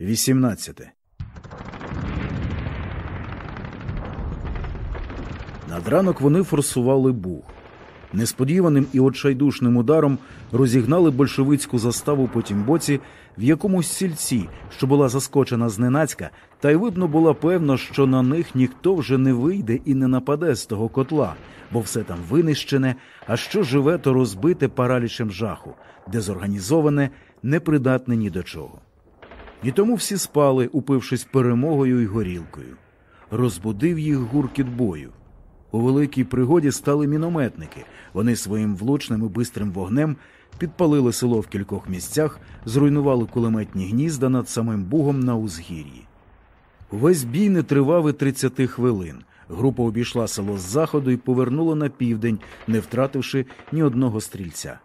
18. Над ранок вони форсували Буг. Несподіваним і отчайдушним ударом розігнали большевицьку заставу по тім боці в якомусь сільці, що була заскочена зненацька, та й видно було певно, що на них ніхто вже не вийде і не нападе з того котла, бо все там винищене, а що живе, то розбите паралічем жаху, дезорганізоване, непридатне ні до чого. І тому всі спали, упившись перемогою і горілкою. Розбудив їх гуркіт бою. У великій пригоді стали мінометники. Вони своїм влучним і бистрим вогнем підпалили село в кількох місцях, зруйнували кулеметні гнізда над самим бугом на узгір'ї. Увесь бій не тривав і 30 хвилин. Група обійшла село з заходу і повернула на південь, не втративши ні одного стрільця.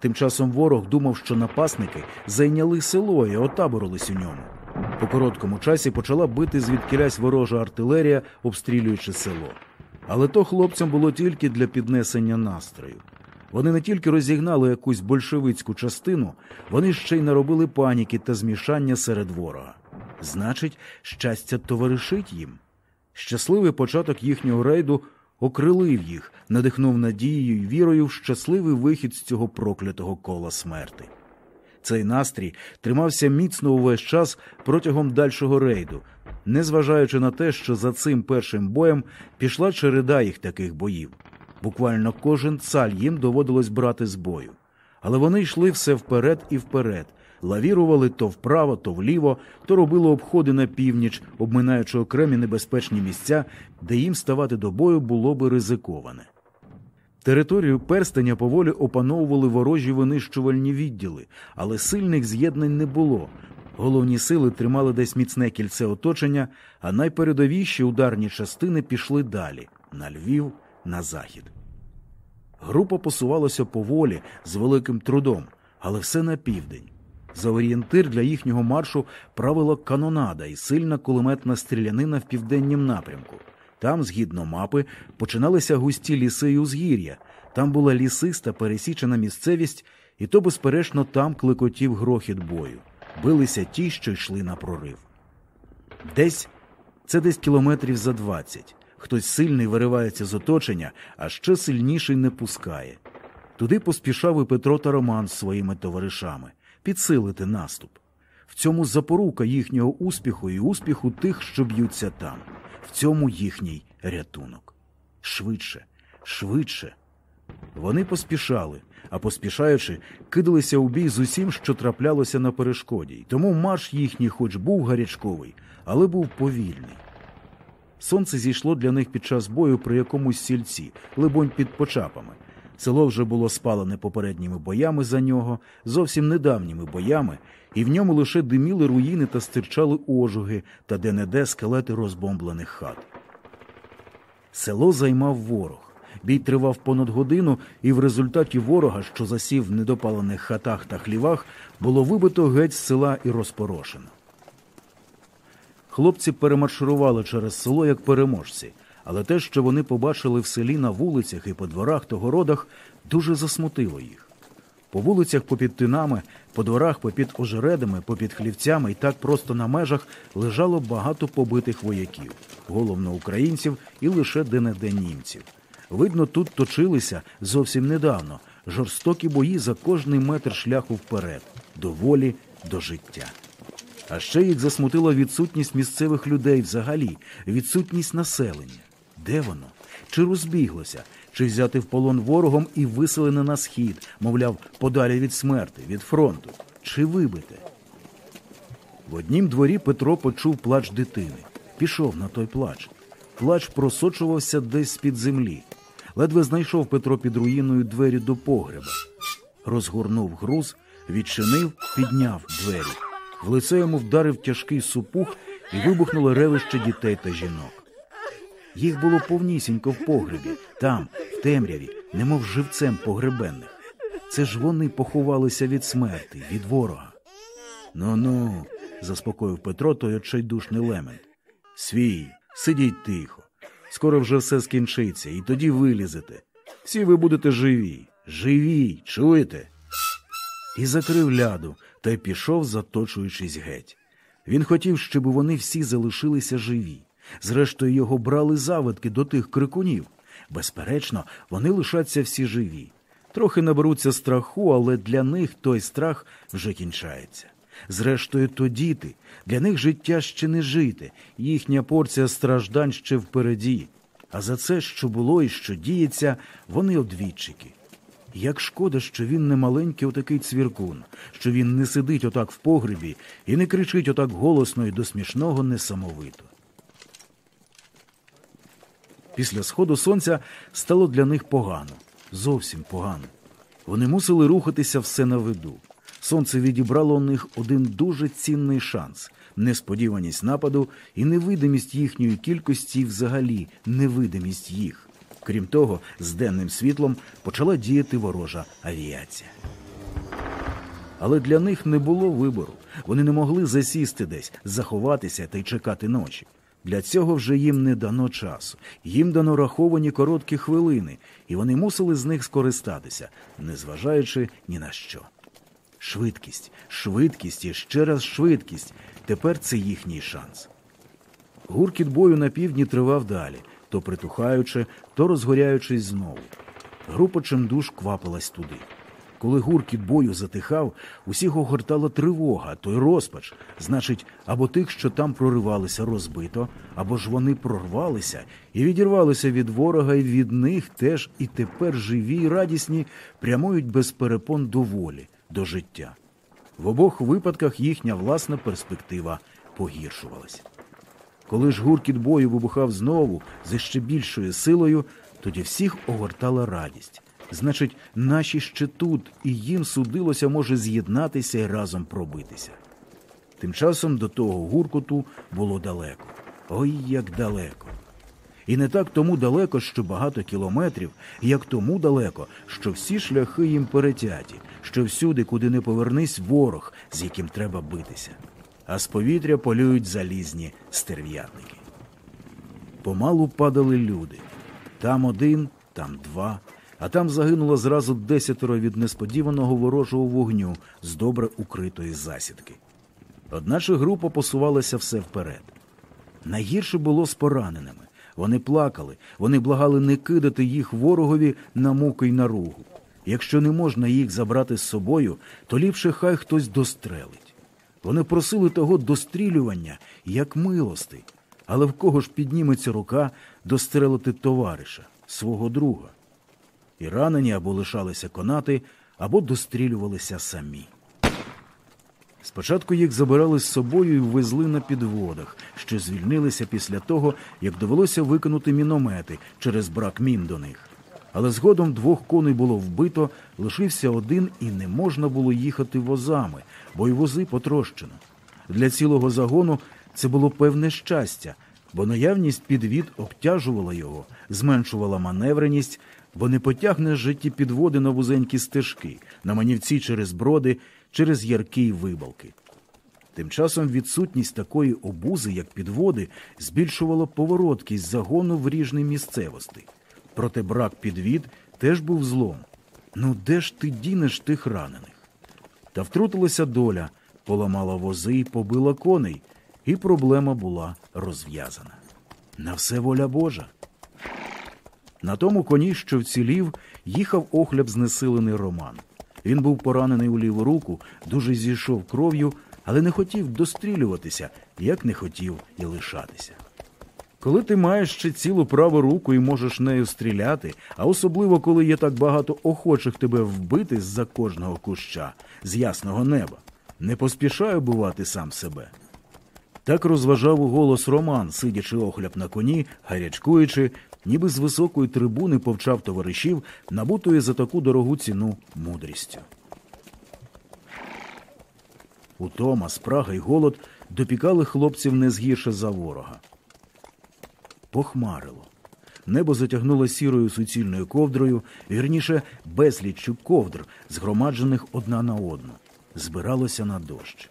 Тим часом ворог думав, що напасники зайняли село і отаборились у ньому. По короткому часі почала бити звідкілясь ворожа артилерія, обстрілюючи село. Але то хлопцям було тільки для піднесення настрою. Вони не тільки розігнали якусь большевицьку частину, вони ще й наробили паніки та змішання серед ворога. Значить, щастя товаришить їм. Щасливий початок їхнього рейду окрилив їх, надихнув надією й вірою в щасливий вихід з цього проклятого кола смерти. Цей настрій тримався міцно увесь час протягом дальшого рейду, незважаючи на те, що за цим першим боєм пішла череда їх таких боїв. Буквально кожен цаль їм доводилось брати з бою. Але вони йшли все вперед і вперед, лавірували то вправо, то вліво, то робили обходи на північ, обминаючи окремі небезпечні місця, де їм ставати до бою було би ризиковане. Територію перстеня поволі опановували ворожі винищувальні відділи, але сильних з'єднань не було. Головні сили тримали десь міцне кільце оточення, а найпередовіші ударні частини пішли далі на Львів, на захід. Група посувалася поволі з великим трудом, але все на південь. За орієнтир для їхнього маршу правила канонада і сильна кулеметна стрілянина в південнім напрямку. Там, згідно мапи, починалися густі ліси й узгір'я. Там була лісиста пересічена місцевість, і то, безперечно, там кликотів грохіт бою. Билися ті, що йшли на прорив. Десь це десь кілометрів за двадцять. Хтось сильний виривається з оточення, а ще сильніший не пускає. Туди поспішав і Петро та Роман з своїми товаришами підсилити наступ. В цьому запорука їхнього успіху і успіху тих, що б'ються там. В цьому їхній рятунок. Швидше, швидше. Вони поспішали, а поспішаючи, кидалися у бій з усім, що траплялося на перешкоді, й тому марш їхній, хоч був гарячковий, але був повільний. Сонце зійшло для них під час бою при якомусь сільці, либонь під почапами. Село вже було спалене попередніми боями за нього, зовсім недавніми боями, і в ньому лише диміли руїни та стирчали ожуги та де-не-де скелети розбомблених хат. Село займав ворог. Бій тривав понад годину, і в результаті ворога, що засів в недопалених хатах та хлівах, було вибито геть з села і розпорошено. Хлопці перемарширували через село як переможці, але те, що вони побачили в селі на вулицях і по дворах та городах, дуже засмутило їх. По вулицях попід тинами, по дворах попід ожередами, попід хлівцями і так просто на межах лежало багато побитих вояків, головно українців і лише де-не-де німців. Видно, тут точилися зовсім недавно жорстокі бої за кожний метр шляху вперед, до волі, до життя. А ще їх засмутила відсутність місцевих людей взагалі, відсутність населення. Де воно? Чи розбіглося, чи взяти в полон ворогом і виселене на схід, мовляв, подалі від смерти, від фронту, чи вибите? В однім дворі Петро почув плач дитини. Пішов на той плач. Плач просочувався десь з-під землі. Ледве знайшов Петро під руїною двері до погреба. Розгорнув груз, відчинив, підняв двері. В лице йому вдарив тяжкий супух і вибухнуло ревище дітей та жінок. Їх було повнісінько в погребі, там, в темряві, немов живцем погребенних. Це ж вони поховалися від смерти, від ворога. Ну ну, заспокоїв Петро той отчайдушний лемент. Свій, сидіть тихо. Скоро вже все скінчиться, і тоді вилізете. Всі ви будете живі, живі, чуєте? І закрив ляду та й пішов, заточуючись геть. Він хотів, щоб вони всі залишилися живі. Зрештою, його брали завитки до тих крикунів. Безперечно, вони лишаться всі живі. Трохи наберуться страху, але для них той страх вже кінчається. Зрештою, то діти, для них життя ще не жити, їхня порція страждань ще впереді. А за це, що було і що діється, вони одвідчики. Як шкода, що він не маленький отакий цвіркун, що він не сидить отак в погребі і не кричить отак голосно і до смішного несамовито. Після сходу сонця стало для них погано, зовсім погано. Вони мусили рухатися все на виду. Сонце відібрало у них один дуже цінний шанс несподіваність нападу і невидимість їхньої кількості, взагалі невидимість їх. Крім того, з денним світлом почала діяти ворожа авіація. Але для них не було вибору. Вони не могли засісти десь, заховатися та й чекати ночі. Для цього вже їм не дано часу. Їм дано раховані короткі хвилини, і вони мусили з них скористатися, незважаючи ні на що. Швидкість, швидкість і ще раз швидкість. Тепер це їхній шанс. Гуркіт бою на півдні тривав далі, то притухаючи, то розгоряючись знову. Група чимдуж квапилась туди. Коли гуркіт бою затихав, усіх огортала тривога, то й розпач. Значить, або тих, що там проривалися, розбито, або ж вони прорвалися і відірвалися від ворога, і від них теж і тепер живі й радісні прямують без перепон до волі, до життя. В обох випадках їхня власна перспектива погіршувалася. Коли ж гуркіт бою вибухав знову з ще більшою силою, тоді всіх огортала радість. Значить, наші ще тут, і їм судилося може з'єднатися і разом пробитися. Тим часом до того гуркоту було далеко. Ой, як далеко. І не так тому далеко, що багато кілометрів, як тому далеко, що всі шляхи їм перетяті, що всюди, куди не повернись, ворог, з яким треба битися. А з повітря полюють залізні стерв'ятники. Помалу падали люди. Там один, там два, а там загинуло зразу десятеро від несподіваного ворожого вогню з добре укритої засідки. Одначе група посувалася все вперед. Найгірше було з пораненими. Вони плакали, вони благали не кидати їх ворогові на муки й наругу. Якщо не можна їх забрати з собою, то ліпше хай хтось дострелить. Вони просили того дострілювання, як милости, але в кого ж підніметься рука дострелити товариша, свого друга. І ранені або лишалися конати, або дострілювалися самі. Спочатку їх забирали з собою і везли на підводах, що звільнилися після того, як довелося викинути міномети через брак мін до них. Але згодом двох коней було вбито, лишився один, і не можна було їхати возами, бо й вози потрощено. Для цілого загону це було певне щастя, бо наявність підвід обтяжувала його, зменшувала маневреність, бо не потягне житті підводи на вузенькі стежки, на манівці через броди, через ярки й вибалки. Тим часом відсутність такої обузи, як підводи, збільшувала повороткість загону в ріжній місцевості. Проте брак підвід теж був злом. Ну де ж ти дінеш тих ранених? Та втрутилася доля, поламала вози і побила коней, і проблема була розв'язана. На все воля Божа. На тому коні, що вцілів, їхав охляб знесилений Роман. Він був поранений у ліву руку, дуже зійшов кров'ю, але не хотів дострілюватися, як не хотів і лишатися. Коли ти маєш ще цілу праву руку і можеш нею стріляти, а особливо коли є так багато охочих тебе вбити з-за кожного куща, з ясного неба, не поспішай убивати сам себе. Так розважав у голос Роман, сидячи охляб на коні, гарячкуючи, ніби з високої трибуни повчав товаришів, набутої за таку дорогу ціну мудрістю. Утома, спрага й голод допікали хлопців не згірше за ворога. Похмарило. Небо затягнуло сірою суцільною ковдрою, вірніше, безліччю ковдр, згромаджених одна на одну. Збиралося на дощ.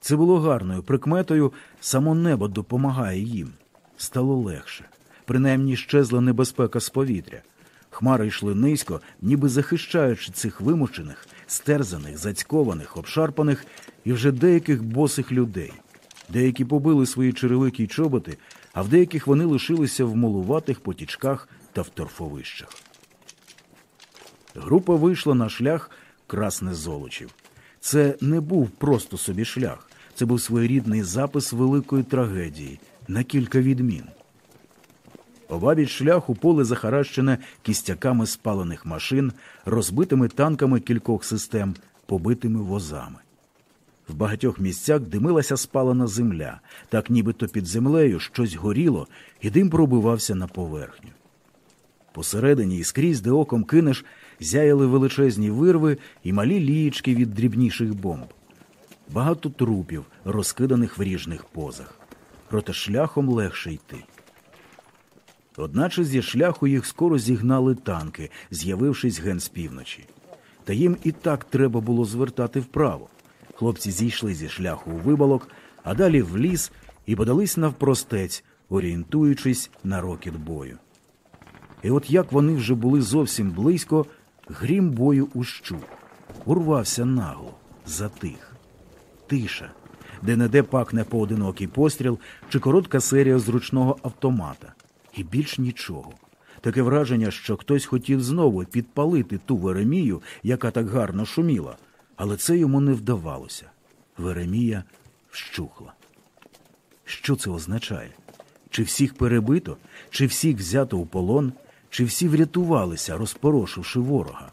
Це було гарною прикметою, само небо допомагає їм. Стало легше. Принаймні щезла небезпека з повітря. Хмари йшли низько, ніби захищаючи цих вимучених, стерзаних, зацькованих, обшарпаних і вже деяких босих людей. Деякі побили свої черевики й чоботи, а в деяких вони лишилися в молуватих потічках та в торфовищах. Група вийшла на шлях Красне Золочів. Це не був просто собі шлях, це був своєрідний запис великої трагедії на кілька відмін. Обабіч шляху поле захаращене кістяками спалених машин, розбитими танками кількох систем, побитими возами. В багатьох місцях димилася спалена земля, так нібито під землею щось горіло, і дим пробивався на поверхню. Посередині і скрізь, де оком кинеш, зяяли величезні вирви і малі лієчки від дрібніших бомб. Багато трупів, розкиданих в ріжних позах. Проте шляхом легше йти. Одначе зі шляху їх скоро зігнали танки, з'явившись ген з півночі. Та їм і так треба було звертати вправо. Хлопці зійшли зі шляху у вибалок, а далі в ліс і подались навпростець, орієнтуючись на рокіт бою. І от як вони вже були зовсім близько, грім бою ущух, урвався нагло, затих. Тиша, де не де пакне поодинокий постріл чи коротка серія зручного автомата. І більш нічого. Таке враження, що хтось хотів знову підпалити ту Веремію, яка так гарно шуміла, але це йому не вдавалося. Веремія вщухла. Що це означає? Чи всіх перебито, чи всіх взято у полон, чи всі врятувалися, розпорошивши ворога?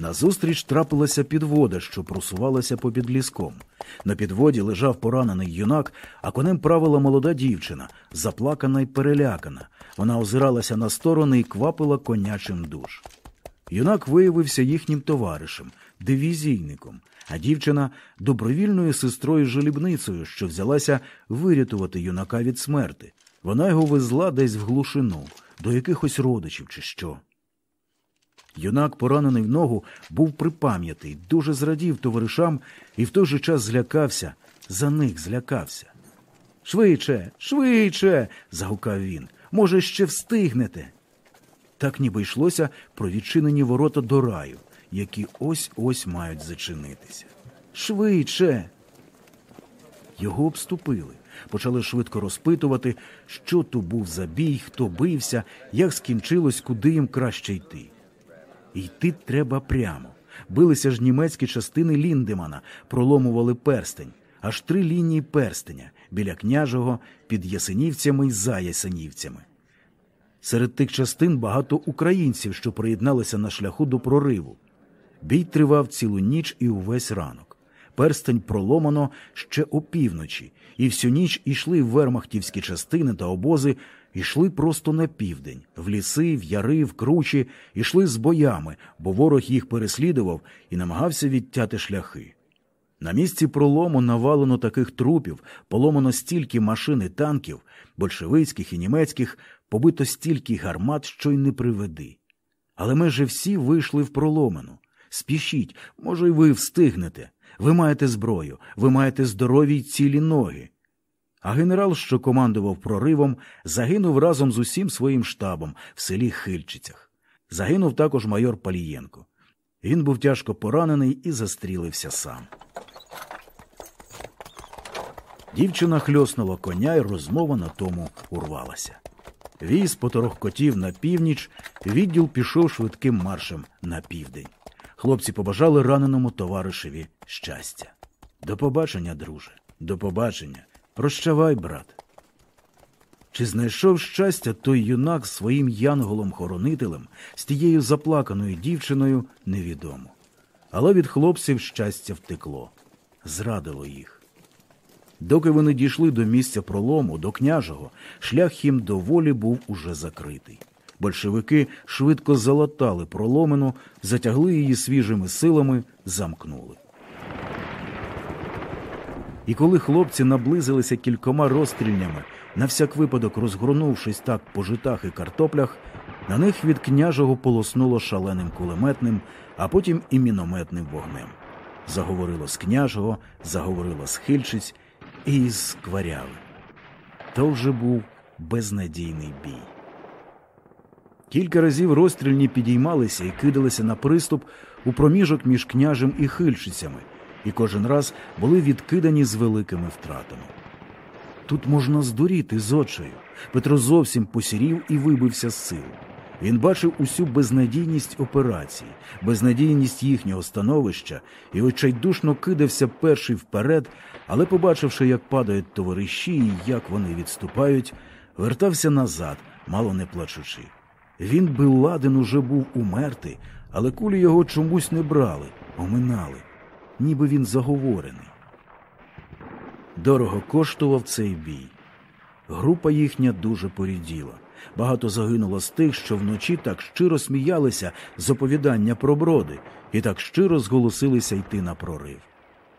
Назустріч трапилася підвода, що просувалася попід ліском. На підводі лежав поранений юнак, а конем правила молода дівчина, заплакана й перелякана. Вона озиралася на сторони і квапила конячим душ. Юнак виявився їхнім товаришем, дивізійником, а дівчина добровільною сестрою жалібницею, що взялася вирятувати юнака від смерти. Вона його везла десь в глушину, до якихось родичів чи що. Юнак, поранений в ногу, був припам'ятий, дуже зрадів товаришам і в той же час злякався, за них злякався. Швидше, швидше. загукав він. Може, ще встигнете. Так ніби йшлося про відчинені ворота до раю, які ось ось мають зачинитися. Швидше. Його обступили, почали швидко розпитувати, що то був за бій, хто бився, як скінчилось, куди їм краще йти. Йти треба прямо. Билися ж німецькі частини Ліндемана, проломували перстень, аж три лінії перстеня біля княжого, під Ясенівцями й за Ясенівцями. Серед тих частин багато українців, що приєдналися на шляху до прориву. Бій тривав цілу ніч і увесь ранок. Перстень проломано ще опівночі, і всю ніч ішли вермахтівські частини та обози, ішли просто на південь, в ліси, в яри, в кручі, ішли з боями, бо ворог їх переслідував і намагався відтяти шляхи. На місці пролому навалено таких трупів, поломано стільки машин і танків, большевицьких і німецьких, побито стільки гармат, що й не приведи. Але ми же всі вийшли в проломену. Спішіть, може, й ви встигнете. Ви маєте зброю, ви маєте здорові й цілі ноги. А генерал, що командував проривом, загинув разом з усім своїм штабом в селі Хильчицях. Загинув також майор Палієнко. Він був тяжко поранений і застрілився сам. Дівчина хльоснула коня, і розмова на тому урвалася. Віз поторохкотів на північ, відділ пішов швидким маршем на південь. Хлопці побажали раненому товаришеві щастя. До побачення, друже, до побачення. Прощавай, брат. Чи знайшов щастя той юнак своїм янголом-хоронителем з тією заплаканою дівчиною, невідомо. Але від хлопців щастя втекло, зрадило їх. Доки вони дійшли до місця пролому, до княжого, шлях їм до волі був уже закритий. Большевики швидко залатали проломину, затягли її свіжими силами, замкнули. І коли хлопці наблизилися кількома розстрільнями, на всяк випадок розгорнувшись так по житах і картоплях, на них від княжого полоснуло шаленим кулеметним, а потім і мінометним вогнем. Заговорило з княжого, заговорило з Хильчиць і із скваряви. То вже був безнадійний бій. Кілька разів розстрільні підіймалися і кидалися на приступ у проміжок між княжем і хильчицями, і кожен раз були відкидані з великими втратами. Тут можна здуріти з очею. Петро зовсім посірів і вибився з сил. Він бачив усю безнадійність операції, безнадійність їхнього становища і очайдушно кидався перший вперед, але, побачивши, як падають товариші і як вони відступають, вертався назад, мало не плачучи. Він би ладен уже був умерти, але кулі його чомусь не брали, оминали, ніби він заговорений. Дорого коштував цей бій. Група їхня дуже поріділа. Багато загинуло з тих, що вночі так щиро сміялися з оповідання про броди і так щиро зголосилися йти на прорив.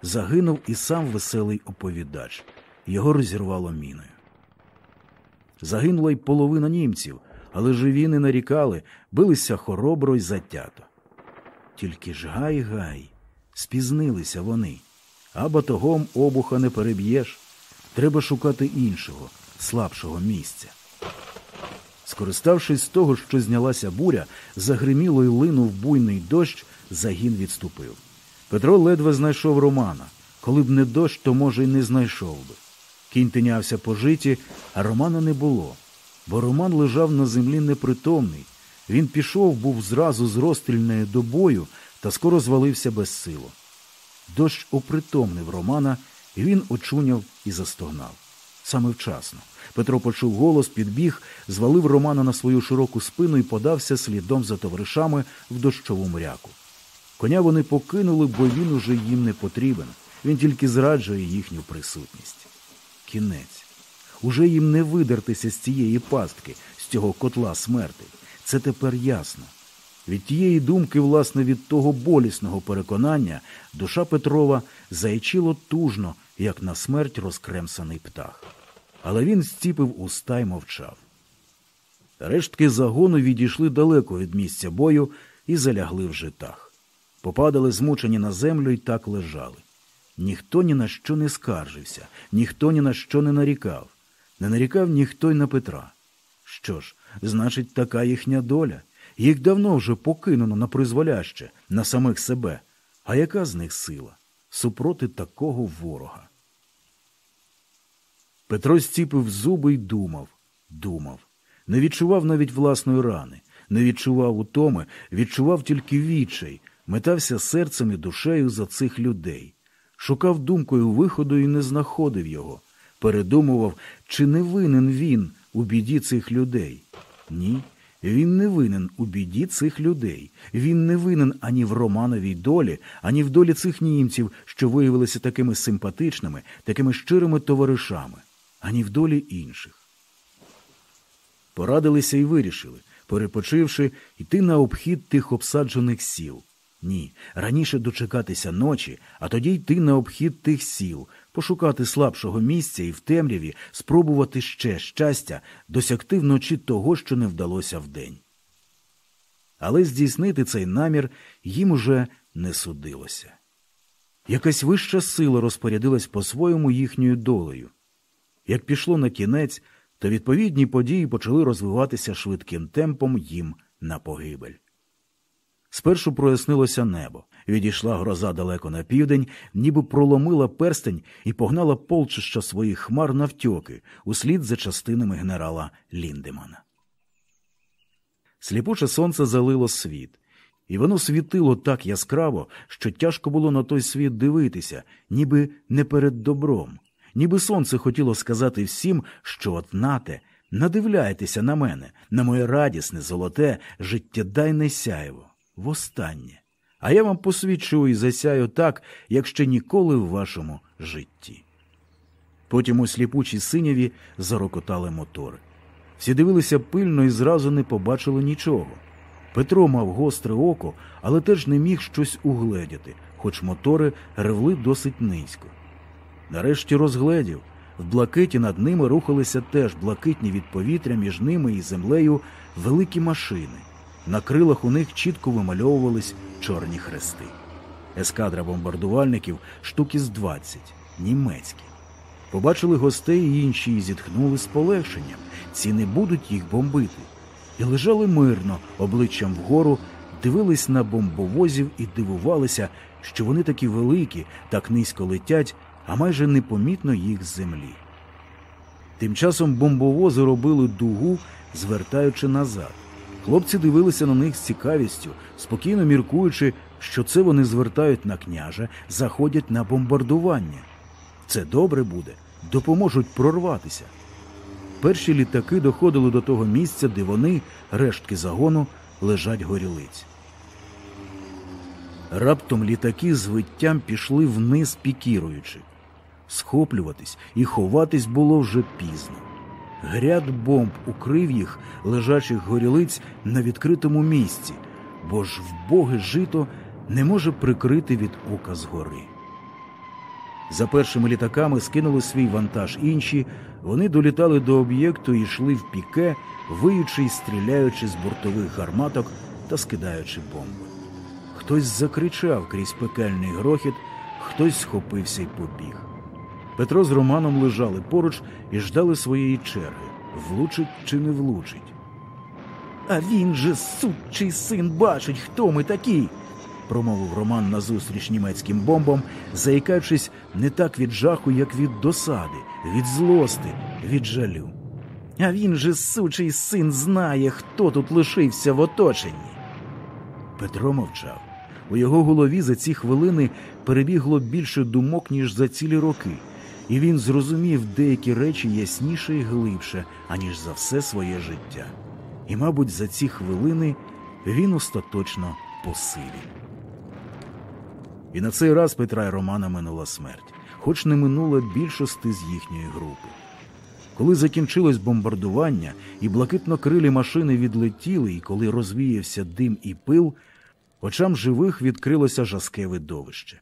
Загинув і сам веселий оповідач. Його розірвало міною. Загинула й половина німців, але живі не нарікали, билися хоробро й затято. Тільки ж гай-гай, спізнилися вони, а батогом обуха не переб'єш. Треба шукати іншого, слабшого місця. Скориставшись з того, що знялася буря, загриміло й линув буйний дощ, загін відступив. Петро ледве знайшов Романа. Коли б не дощ, то, може, й не знайшов би. Кінь тинявся по житі, а Романа не було, бо Роман лежав на землі непритомний. Він пішов, був зразу з розстрільної до бою та скоро звалився без силу. Дощ опритомнив Романа, і він очуняв і застогнав. Саме вчасно. Петро почув голос, підбіг, звалив Романа на свою широку спину і подався слідом за товаришами в дощову мряку. Коня вони покинули, бо він уже їм не потрібен. Він тільки зраджує їхню присутність. Кінець. Уже їм не видертися з цієї пастки, з цього котла смерти. Це тепер ясно. Від тієї думки, власне, від того болісного переконання, душа Петрова заячило тужно, як на смерть розкремсаний птах. Але він зціпив уста й мовчав. Рештки загону відійшли далеко від місця бою і залягли в житах. Попадали змучені на землю і так лежали. Ніхто ні на що не скаржився, ніхто ні на що не нарікав. Не нарікав ніхто й на Петра. Що ж, значить, така їхня доля. Їх давно вже покинено на призволяще, на самих себе. А яка з них сила? Супроти такого ворога? Петро зціпив зуби й думав, думав. Не відчував навіть власної рани, не відчував утоми, відчував тільки відчай, метався серцем і душею за цих людей. Шукав думкою виходу і не знаходив його. Передумував, чи не винен він у біді цих людей. Ні, він не винен у біді цих людей. Він не винен ані в Романовій долі, ані в долі цих німців, що виявилися такими симпатичними, такими щирими товаришами, ані в долі інших. Порадилися і вирішили, перепочивши, йти на обхід тих обсаджених сіл. Ні, раніше дочекатися ночі, а тоді йти на обхід тих сіл, пошукати слабшого місця і в темряві спробувати ще щастя, досягти вночі того, що не вдалося вдень. Але здійснити цей намір їм уже не судилося. Якась вища сила розпорядилась по-своєму їхньою долею. Як пішло на кінець, то відповідні події почали розвиватися швидким темпом їм на погибель. Спершу прояснилося небо. Відійшла гроза далеко на південь, ніби проломила перстень і погнала полчища своїх хмар навтьоки услід за частинами генерала Ліндемана. Сліпуче сонце залило світ, і воно світило так яскраво, що тяжко було на той світ дивитися, ніби не перед добром, ніби сонце хотіло сказати всім, що от нате, надивляйтеся на мене, на моє радісне, золоте, життєдайне сяєво востаннє, а я вам посвідчу і засяю так, як ще ніколи в вашому житті. Потім у сліпучій синяві зарокотали мотори. Всі дивилися пильно і зразу не побачили нічого. Петро мав гостре око, але теж не міг щось угледіти, хоч мотори ревли досить низько. Нарешті розгледів. В блакиті над ними рухалися теж блакитні від повітря між ними і землею великі машини. На крилах у них чітко вимальовувались чорні хрести. Ескадра бомбардувальників штуки з двадцять, німецькі. Побачили гостей і інші і зітхнули з полегшенням. Ці не будуть їх бомбити. і лежали мирно, обличчям вгору, дивились на бомбовозів і дивувалися, що вони такі великі, так низько летять, а майже непомітно їх з землі. Тим часом бомбовози робили дугу, звертаючи назад. Хлопці дивилися на них з цікавістю, спокійно міркуючи, що це вони звертають на княжа, заходять на бомбардування. Це добре буде, допоможуть прорватися. Перші літаки доходили до того місця, де вони, рештки загону, лежать горілиць. Раптом літаки з виттям пішли вниз пікіруючи. Схоплюватись і ховатись було вже пізно. Гряд бомб укрив їх, лежачих горілиць, на відкритому місці, бо ж вбоге жито не може прикрити від ока згори. За першими літаками скинули свій вантаж інші, вони долітали до об'єкту і йшли в піке, виючи й стріляючи з бортових гарматок та скидаючи бомби. Хтось закричав крізь пекельний грохіт, хтось схопився й побіг. Петро з Романом лежали поруч і ждали своєї черги влучить чи не влучить. А він же, сучий син, бачить, хто ми такі. промовив Роман назустріч німецьким бомбам, заїкаючись не так від жаху, як від досади, від злости, від жалю. А він же, сучий син, знає, хто тут лишився в оточенні. Петро мовчав. У його голові за ці хвилини перебігло більше думок, ніж за цілі роки, і він зрозумів деякі речі ясніше і глибше, аніж за все своє життя. І, мабуть, за ці хвилини він остаточно посилів. І на цей раз Петра і Романа минула смерть, хоч не минула більшості з їхньої групи. Коли закінчилось бомбардування і блакитно-крилі машини відлетіли, і коли розвіявся дим і пил, очам живих відкрилося жаске видовище.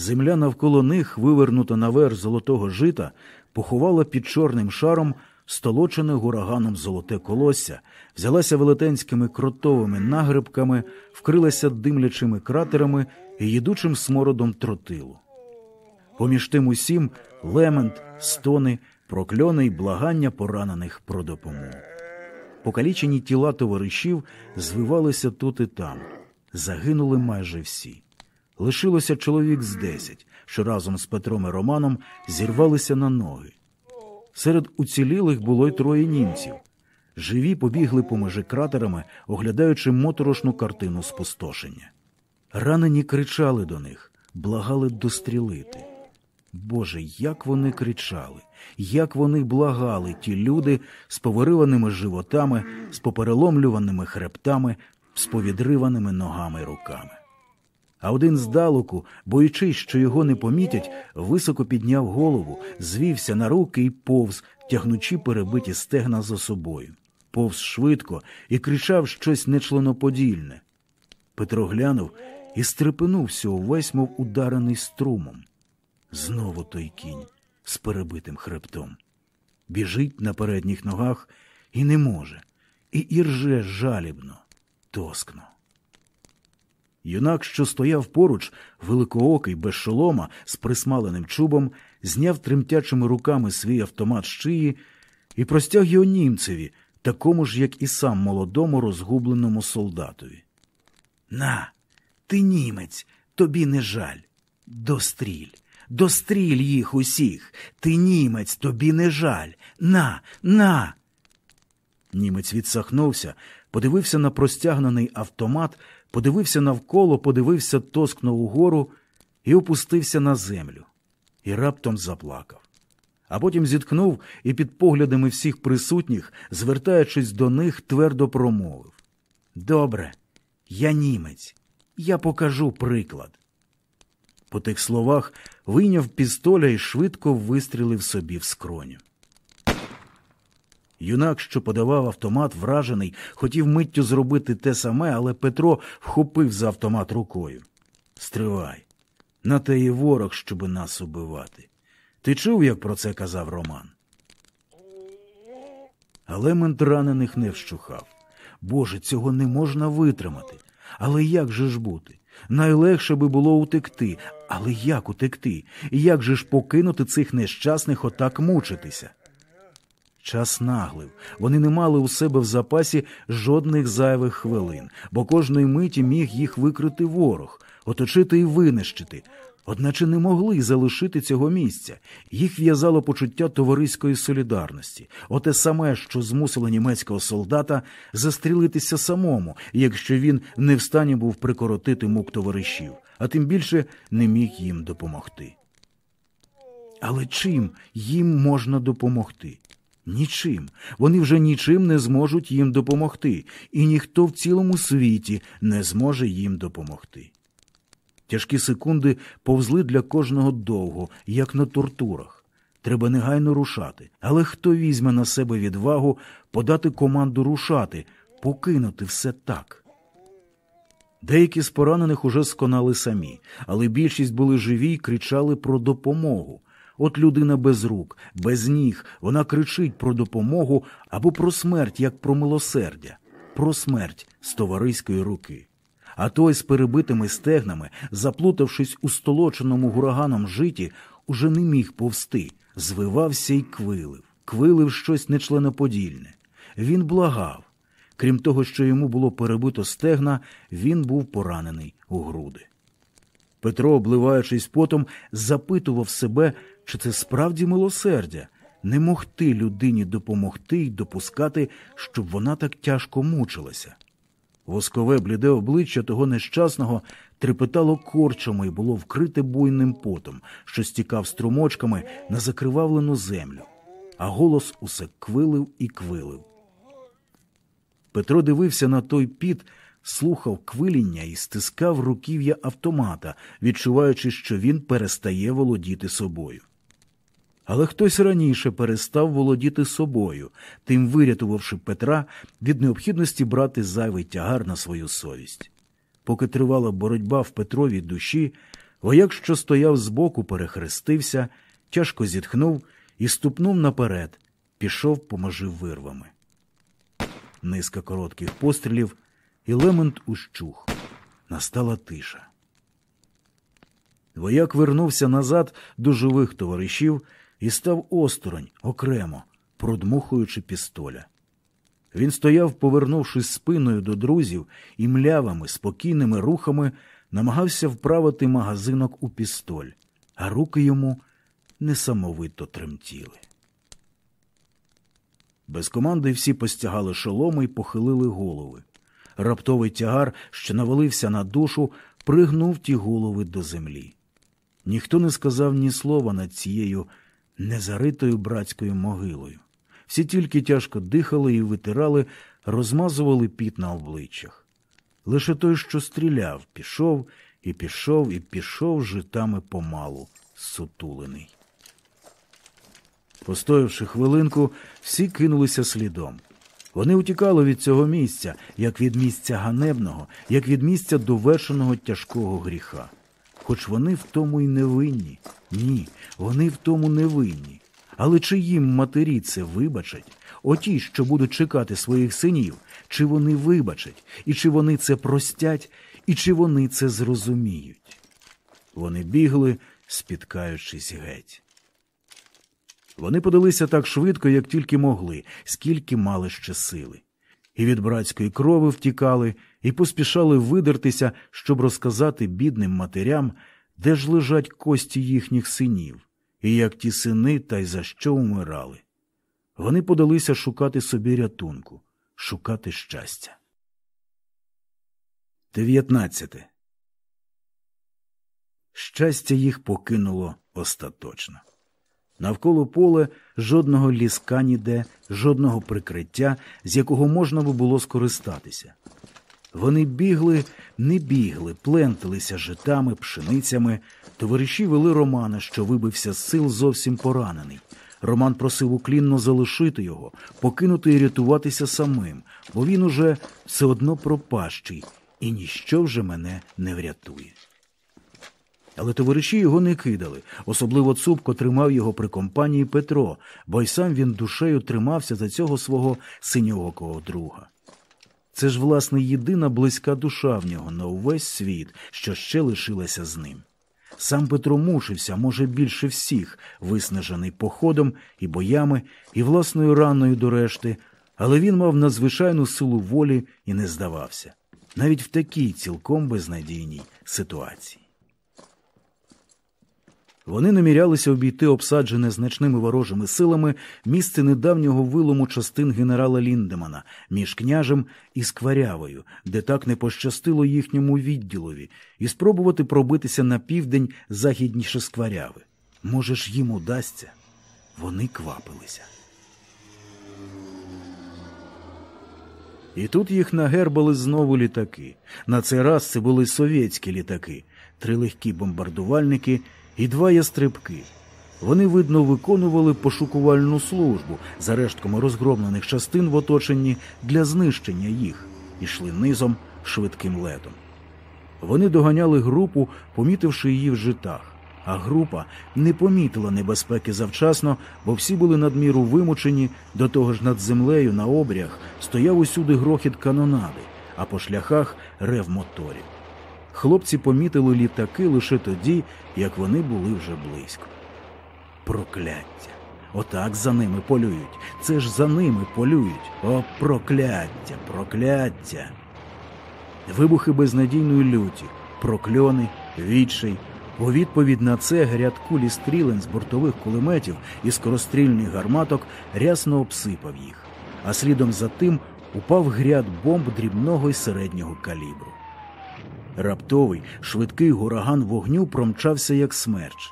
Земля навколо них, вивернута наверх золотого жита, поховала під чорним шаром столочене гураганом золоте колосся, взялася велетенськими кротовими нагребками, вкрилася димлячими кратерами і їдучим смородом тротилу. Поміж тим усім лемент, стони, прокльони й благання поранених про допомогу. Покалічені тіла товаришів звивалися тут і там. Загинули майже всі. Лишилося чоловік з десять, що разом з Петром і Романом зірвалися на ноги. Серед уцілілих було й троє німців. Живі побігли помежи кратерами, оглядаючи моторошну картину спустошення. Ранені кричали до них, благали дострілити. Боже, як вони кричали, як вони благали ті люди з повириваними животами, з попереломлюваними хребтами, з повідриваними ногами й руками. А один здалеку, боючись, що його не помітять, високо підняв голову, звівся на руки і повз, тягнучи перебиті стегна за собою. Повз швидко і кричав щось нечленоподільне. Петро глянув і стрепенувся увесь, мов ударений струмом. Знову той кінь з перебитим хребтом. Біжить на передніх ногах і не може, і ірже жалібно, тоскно. Юнак, що стояв поруч, великоокий, без шолома, з присмаленим чубом, зняв тремтячими руками свій автомат з шиї і простяг його німцеві, такому ж, як і сам молодому розгубленому солдатові. На, ти німець, тобі не жаль. Достріль, достріль їх усіх. Ти німець, тобі не жаль. На, на. Німець відсахнувся, подивився на простягнений автомат, подивився навколо, подивився тоскно угору і опустився на землю. І раптом заплакав. А потім зіткнув і під поглядами всіх присутніх, звертаючись до них, твердо промовив Добре, я німець, я покажу приклад. По тих словах вийняв пістоля і швидко вистрілив собі в скроню. Юнак, що подавав автомат, вражений, хотів миттю зробити те саме, але Петро вхопив за автомат рукою. Стривай. На те і ворог, щоби нас убивати. Ти чув, як про це казав Роман? Але мент ранених не вщухав. Боже, цього не можна витримати. Але як же ж бути? Найлегше би було утекти. Але як утекти? Як же ж покинути цих нещасних отак мучитися? Час наглив. Вони не мали у себе в запасі жодних зайвих хвилин, бо кожної миті міг їх викрити ворог, оточити і винищити. Одначе не могли залишити цього місця. Їх в'язало почуття товариської солідарності, оте саме, що змусило німецького солдата застрілитися самому, якщо він не в стані був прикоротити мук товаришів, а тим більше не міг їм допомогти. Але чим їм можна допомогти? Нічим. Вони вже нічим не зможуть їм допомогти, і ніхто в цілому світі не зможе їм допомогти. Тяжкі секунди повзли для кожного довго, як на тортурах. Треба негайно рушати. Але хто візьме на себе відвагу подати команду рушати, покинути все так? Деякі з поранених уже сконали самі, але більшість були живі й кричали про допомогу. От людина без рук, без ніг, вона кричить про допомогу або про смерть, як про милосердя, про смерть з товариської руки. А той з перебитими стегнами, заплутавшись у столоченому гураганом житі, уже не міг повсти, звивався й квилив, квилив щось нечленоподільне. Він благав. Крім того, що йому було перебито стегна, він був поранений у груди. Петро, обливаючись потом, запитував себе, чи це справді милосердя, не могти людині допомогти й допускати, щоб вона так тяжко мучилася. Воскове бліде обличчя того нещасного трепетало корчами і було вкрите буйним потом, що стікав струмочками на закривавлену землю, а голос усе квилив і квилив. Петро дивився на той піт, слухав квиління і стискав руків'я автомата, відчуваючи, що він перестає володіти собою. Але хтось раніше перестав володіти собою, тим вирятувавши Петра від необхідності брати зайвий тягар на свою совість. Поки тривала боротьба в Петровій душі, вояк, що стояв збоку, перехрестився, тяжко зітхнув і ступнув наперед, пішов поможив вирвами. Низка коротких пострілів, і лемент ущух. Настала тиша. Вояк вернувся назад до живих товаришів і став осторонь окремо, продмухуючи пістоля. Він стояв, повернувшись спиною до друзів, і млявими, спокійними рухами намагався вправити магазинок у пістоль, а руки йому несамовито тремтіли. Без команди всі постягали шоломи й похилили голови. Раптовий тягар, що навалився на душу, пригнув ті голови до землі. Ніхто не сказав ні слова над цією незаритою братською могилою. Всі тільки тяжко дихали і витирали, розмазували піт на обличчях. Лише той, що стріляв, пішов і пішов, і пішов житами помалу, сутулений. Постоявши хвилинку, всі кинулися слідом. Вони утікали від цього місця, як від місця ганебного, як від місця довершеного тяжкого гріха. Хоч вони в тому й не винні. Ні, вони в тому не винні. Але чи їм матері це вибачать? Оті, що будуть чекати своїх синів, чи вони вибачать, і чи вони це простять, і чи вони це зрозуміють? Вони бігли, спіткаючись геть. Вони подалися так швидко, як тільки могли, скільки мали ще сили. І від братської крови втікали, і поспішали видертися, щоб розказати бідним матерям, де ж лежать кості їхніх синів, і як ті сини та й за що умирали. Вони подалися шукати собі рятунку, шукати щастя. 19. Щастя їх покинуло остаточно. Навколо поле жодного ліска ніде, жодного прикриття, з якого можна би було скористатися. Вони бігли, не бігли, пленталися житами, пшеницями. Товариші вели Романа, що вибився з сил зовсім поранений. Роман просив уклінно залишити його, покинути і рятуватися самим, бо він уже все одно пропащий, і ніщо вже мене не врятує. Але товариші його не кидали, особливо цупко тримав його при компанії Петро, бо й сам він душею тримався за цього свого синьоокого друга. Це ж, власне, єдина близька душа в нього на увесь світ, що ще лишилася з ним. Сам Петро мучився, може, більше всіх, виснажений походом і боями, і власною раною до решти, але він мав надзвичайну силу волі і не здавався, навіть в такій цілком безнадійній ситуації. Вони намірялися обійти обсаджене значними ворожими силами місце недавнього вилому частин генерала Ліндемана між княжем і Скварявою, де так не пощастило їхньому відділові, і спробувати пробитися на південь західніше Скваряви. Може ж, їм удасться? Вони квапилися. І тут їх нагербали знову літаки. На цей раз це були совєтські літаки, три легкі бомбардувальники і два ястрибки. Вони, видно, виконували пошукувальну службу за рештками розгромлених частин в оточенні для знищення їх, і йшли низом швидким летом. Вони доганяли групу, помітивши її в житах, а група не помітила небезпеки завчасно, бо всі були надміру вимучені, до того ж над землею на обрях стояв усюди грохіт канонади, а по шляхах рев моторів. Хлопці помітили літаки лише тоді, як вони були вже близько. Прокляття! Отак за ними полюють. Це ж за ними полюють. О, прокляття, прокляття. Вибухи безнадійної люті, прокльони, відчай. У відповідь на це гряд кулі стрілен з бортових кулеметів і скорострільних гарматок рясно обсипав їх, а слідом за тим упав гряд бомб дрібного і середнього калібру. Раптовий, швидкий гураган вогню промчався, як смерч.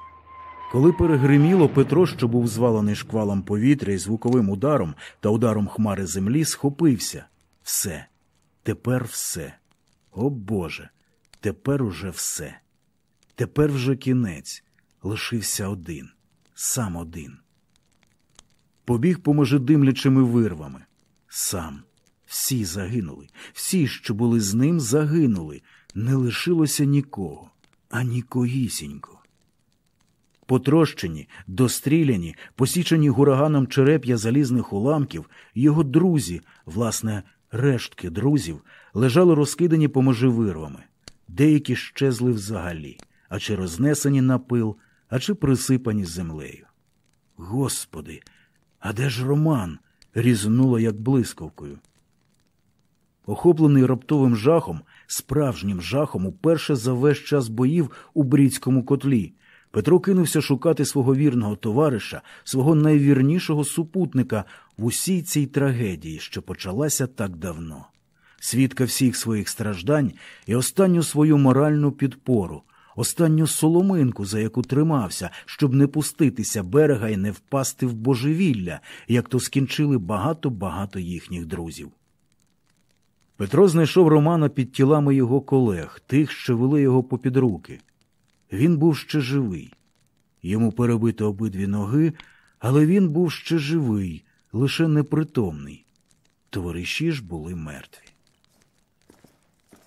Коли перегриміло, Петро, що був звалений шквалом повітря і звуковим ударом та ударом хмари землі, схопився. Все. Тепер все. О Боже, тепер уже все. Тепер вже кінець. Лишився один, сам один. Побіг поможе димлячими вирвами. Сам. Всі загинули, всі, що були з ним, загинули. Не лишилося нікого, а нікоїсінько. Потрощені, достріляні, посічені гураганом череп'я залізних уламків, його друзі, власне, рештки друзів, лежали розкидані помежи вирвами. Деякі щезли взагалі, а чи рознесені на пил, а чи присипані землею. Господи, а де ж Роман? різнуло, як блискавкою. Охоплений раптовим жахом, справжнім жахом, уперше за весь час боїв у брідському котлі, Петро кинувся шукати свого вірного товариша, свого найвірнішого супутника в усій цій трагедії, що почалася так давно, свідка всіх своїх страждань і останню свою моральну підпору, останню соломинку, за яку тримався, щоб не пуститися берега і не впасти в божевілля, як то скінчили багато-багато їхніх друзів. Петро знайшов Романа під тілами його колег, тих, що вели його попід руки. Він був ще живий. Йому перебито обидві ноги, але він був ще живий, лише непритомний. Товариші ж були мертві.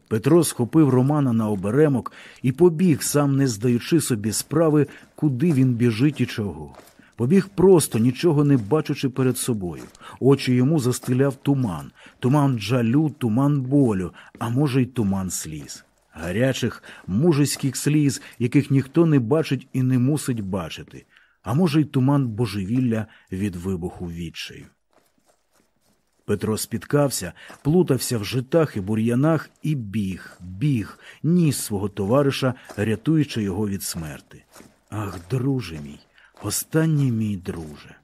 Петро схопив Романа на оберемок і побіг, сам не здаючи собі справи, куди він біжить і чого. Побіг просто, нічого не бачучи перед собою. Очі йому застеляв туман, туман жалю, туман болю, а може, й туман сліз. Гарячих, мужеських сліз, яких ніхто не бачить і не мусить бачити, а може, й туман божевілля від вибуху відчаю. Петро спіткався, плутався в житах і бур'янах і біг, біг, ніс свого товариша, рятуючи його від смерти. Ах, друже мій, останній мій друже.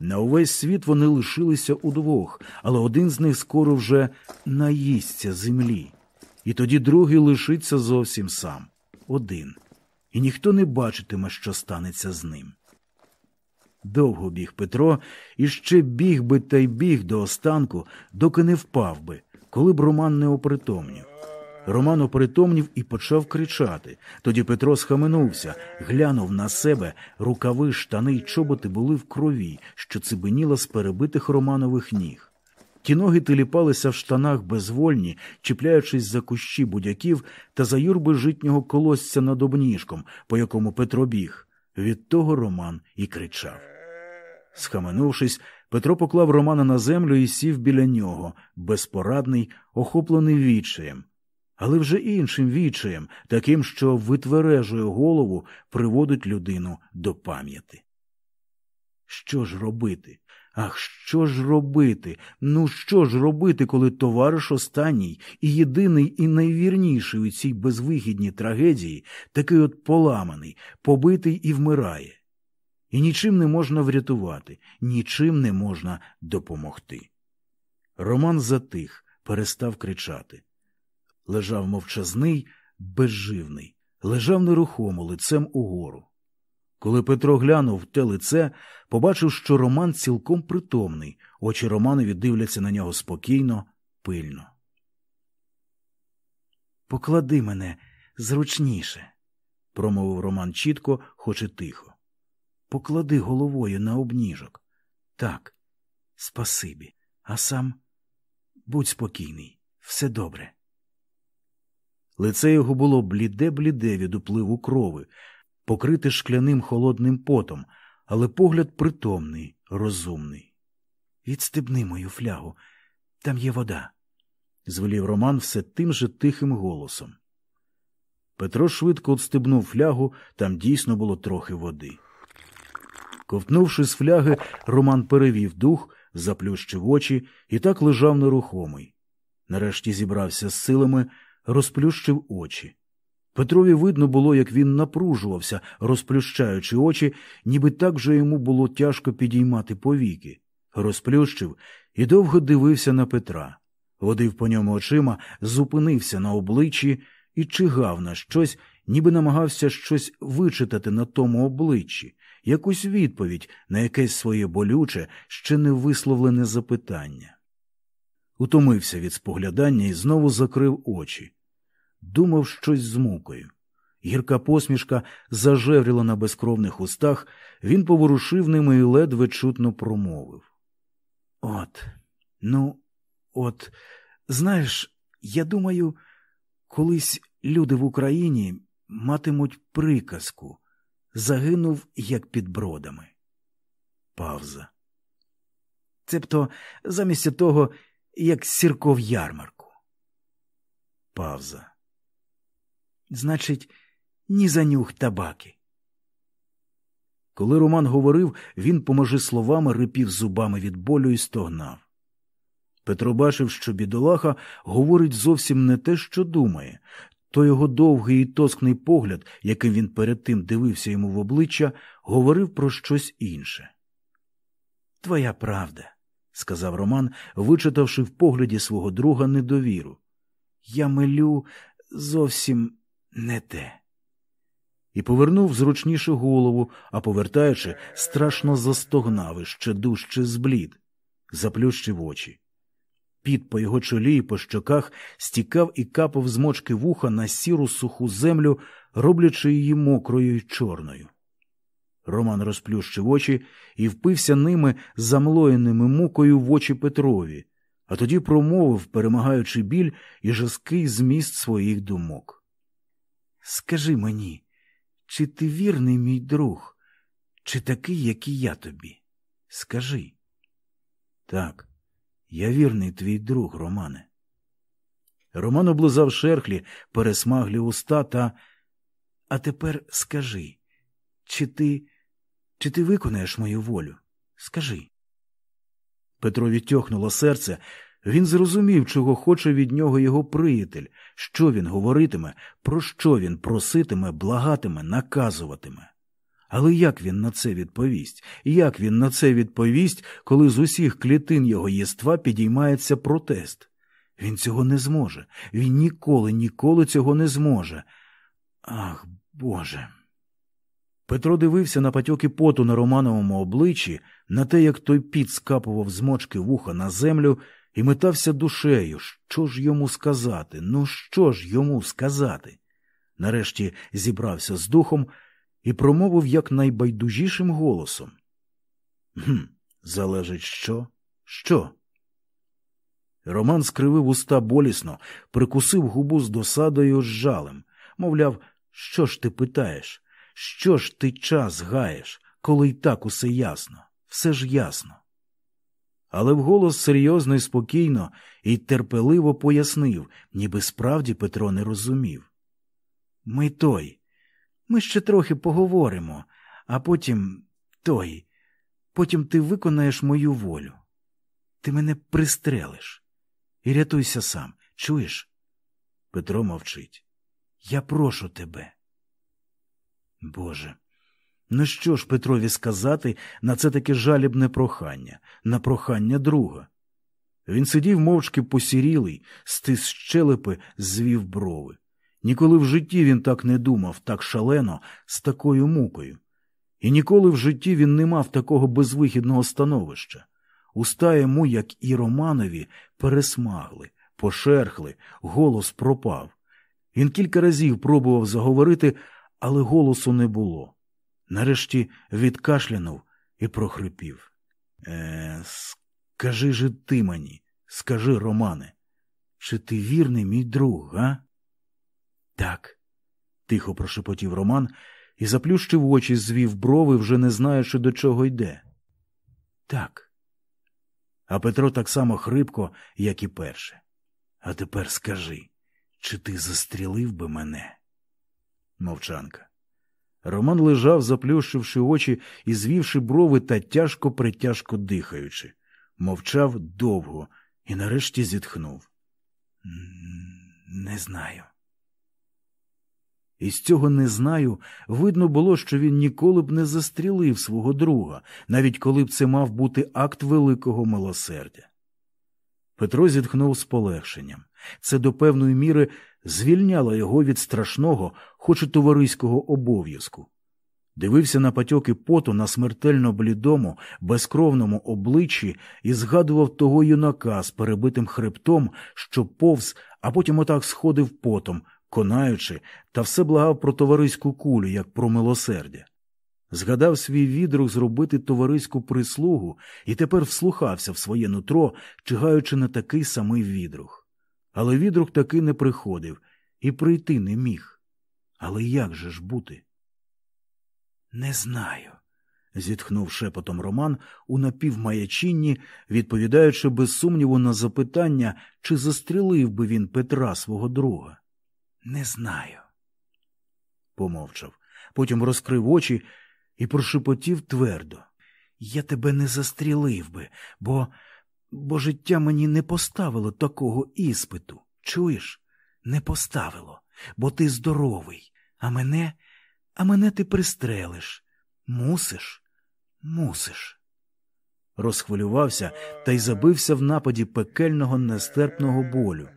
На увесь світ вони лишилися удвох, але один з них скоро вже наїсться землі, і тоді другий лишиться зовсім сам, один, і ніхто не бачитиме, що станеться з ним. Довго біг Петро і ще біг би та й біг до останку, доки не впав би, коли б Роман не опритомнів. Роман опритомнів і почав кричати. Тоді Петро схаменувся, глянув на себе, рукави, штани й чоботи були в крові, що цибеніла з перебитих Романових ніг. Ті ноги тиліпалися в штанах безвольні, чіпляючись за кущі будяків та за юрби житнього колосця над обніжком, по якому Петро біг. Від того Роман і кричав. Схаменувшись, Петро поклав Романа на землю і сів біля нього, безпорадний, охоплений відчаєм. Але вже іншим відчаєм, таким, що витвережує голову, приводить людину до пам'яті. Що ж робити? Ах, що ж робити? Ну, що ж робити, коли товариш останній і єдиний і найвірніший у цій безвихідній трагедії, такий от поламаний, побитий і вмирає? І нічим не можна врятувати, нічим не можна допомогти. Роман затих, перестав кричати. Лежав мовчазний, безживний, лежав нерухомо лицем угору. Коли Петро глянув те лице, побачив, що Роман цілком притомний, очі Романові дивляться на нього спокійно, пильно. Поклади мене зручніше, промовив Роман чітко, хоч і тихо. Поклади головою на обніжок. Так, спасибі, а сам будь спокійний, все добре. Лице його було бліде бліде від upливу крови, покрите шкляним холодним потом, але погляд притомний, розумний. Відстебни мою флягу, там є вода, звелів Роман все тим же тихим голосом. Петро швидко отстебнув флягу, там дійсно було трохи води. Ковтнувши з фляги, Роман перевів дух, заплющив очі і так лежав нерухомий. Нарешті зібрався з силами, розплющив очі. Петрові видно було, як він напружувався, розплющаючи очі, ніби так же йому було тяжко підіймати повіки. Розплющив і довго дивився на Петра. Водив по ньому очима, зупинився на обличчі і чигав на щось, ніби намагався щось вичитати на тому обличчі, якусь відповідь на якесь своє болюче, ще не висловлене запитання. Утомився від споглядання і знову закрив очі думав щось з мукою. Гірка посмішка зажевріла на безкровних устах, він поворушив ними і ледве чутно промовив. От, ну, от, знаєш, я думаю, колись люди в Україні матимуть приказку загинув, як під бродами. Павза. Цебто замість того, як сірко в ярмарку. Павза. Значить, ні за нюх табаки. Коли Роман говорив, він, поможи словами, рипів зубами від болю і стогнав. Петро бачив, що бідолаха говорить зовсім не те, що думає, то його довгий і тоскний погляд, яким він перед тим дивився йому в обличчя, говорив про щось інше. Твоя правда, сказав Роман, вичитавши в погляді свого друга недовіру. Я милю зовсім не те. І повернув зручніше голову, а повертаючи, страшно застогнав і ще дужче зблід, заплющив очі. Під по його чолі і по щоках стікав і капав з мочки вуха на сіру суху землю, роблячи її мокрою й чорною. Роман розплющив очі і впився ними замлоєними мукою в очі Петрові, а тоді промовив, перемагаючи біль і жорсткий зміст своїх думок. Скажи мені, чи ти вірний мій друг, чи такий, як і я тобі? Скажи. Так, я вірний твій друг, Романе. Роман облизав шерхлі, пересмаглі уста та. А тепер скажи, чи ти чи ти виконаєш мою волю? Скажи. Петрові тьохнуло серце, він зрозумів, чого хоче від нього його приятель, що він говоритиме, про що він проситиме, благатиме, наказуватиме. Але як він на це відповість? Як він на це відповість, коли з усіх клітин його єства підіймається протест? Він цього не зможе, він ніколи, ніколи цього не зможе. Ах, Боже. Петро дивився на патьоки поту на Романовому обличчі, на те, як той піт скапував з мочки вуха на землю і метався душею, що ж йому сказати, ну що ж йому сказати? Нарешті зібрався з духом і промовив як найбайдужішим голосом. «Хм, Залежить що? Що? Роман скривив уста болісно, прикусив губу з досадою з жалем, мовляв, що ж ти питаєш? Що ж ти час гаєш, коли й так усе ясно? Все ж ясно. Але вголос серйозно і спокійно і терпеливо пояснив, ніби справді Петро не розумів. Ми той. Ми ще трохи поговоримо, а потім той. Потім ти виконаєш мою волю. Ти мене пристрелиш. І рятуйся сам, чуєш? Петро мовчить. Я прошу тебе. Боже. Ну що ж Петрові сказати на це таке жалібне прохання, на прохання друга? Він сидів мовчки посірілий, стис щелепи, звів брови. Ніколи в житті він так не думав, так шалено, з такою мукою. І ніколи в житті він не мав такого безвихідного становища. Уста йому, як і Романові, пересмагли, пошерхли, голос пропав. Він кілька разів пробував заговорити, але голосу не було. Нарешті відкашлянув і прохрипів. Е, Скажи же ти мені, скажи, Романе, чи ти вірний, мій друг, га? Так, тихо прошепотів Роман і заплющив очі, звів брови, вже не знаючи, до чого йде. Так. А Петро так само хрипко, як і перше. А тепер скажи, чи ти застрілив би мене? Мовчанка. Роман лежав, заплющивши очі і звівши брови та тяжко притяжко дихаючи, мовчав довго і нарешті зітхнув. Не знаю. Із цього не знаю, видно було, що він ніколи б не застрілив свого друга, навіть коли б це мав бути акт великого милосердя. Петро зітхнув з полегшенням. Це до певної міри звільняло його від страшного, хоч і товариського обов'язку. Дивився на патьоки поту на смертельно блідому, безкровному обличчі і згадував того юнака з перебитим хребтом, що повз, а потім отак сходив потом, конаючи, та все благав про товариську кулю, як про милосердя. Згадав свій відрух зробити товариську прислугу і тепер вслухався в своє нутро, чигаючи на такий самий відрух. Але відрух таки не приходив і прийти не міг. Але як же ж бути? Не знаю, зітхнув шепотом Роман у напівмаячінні, відповідаючи без сумніву на запитання, чи застрілив би він Петра свого друга. Не знаю. Помовчав, потім розкрив очі і прошепотів твердо. Я тебе не застрілив би, бо бо життя мені не поставило такого іспиту. Чуєш? Не поставило, бо ти здоровий, а мене, а мене ти пристрелиш. Мусиш, мусиш. Розхвилювався та й забився в нападі пекельного нестерпного болю.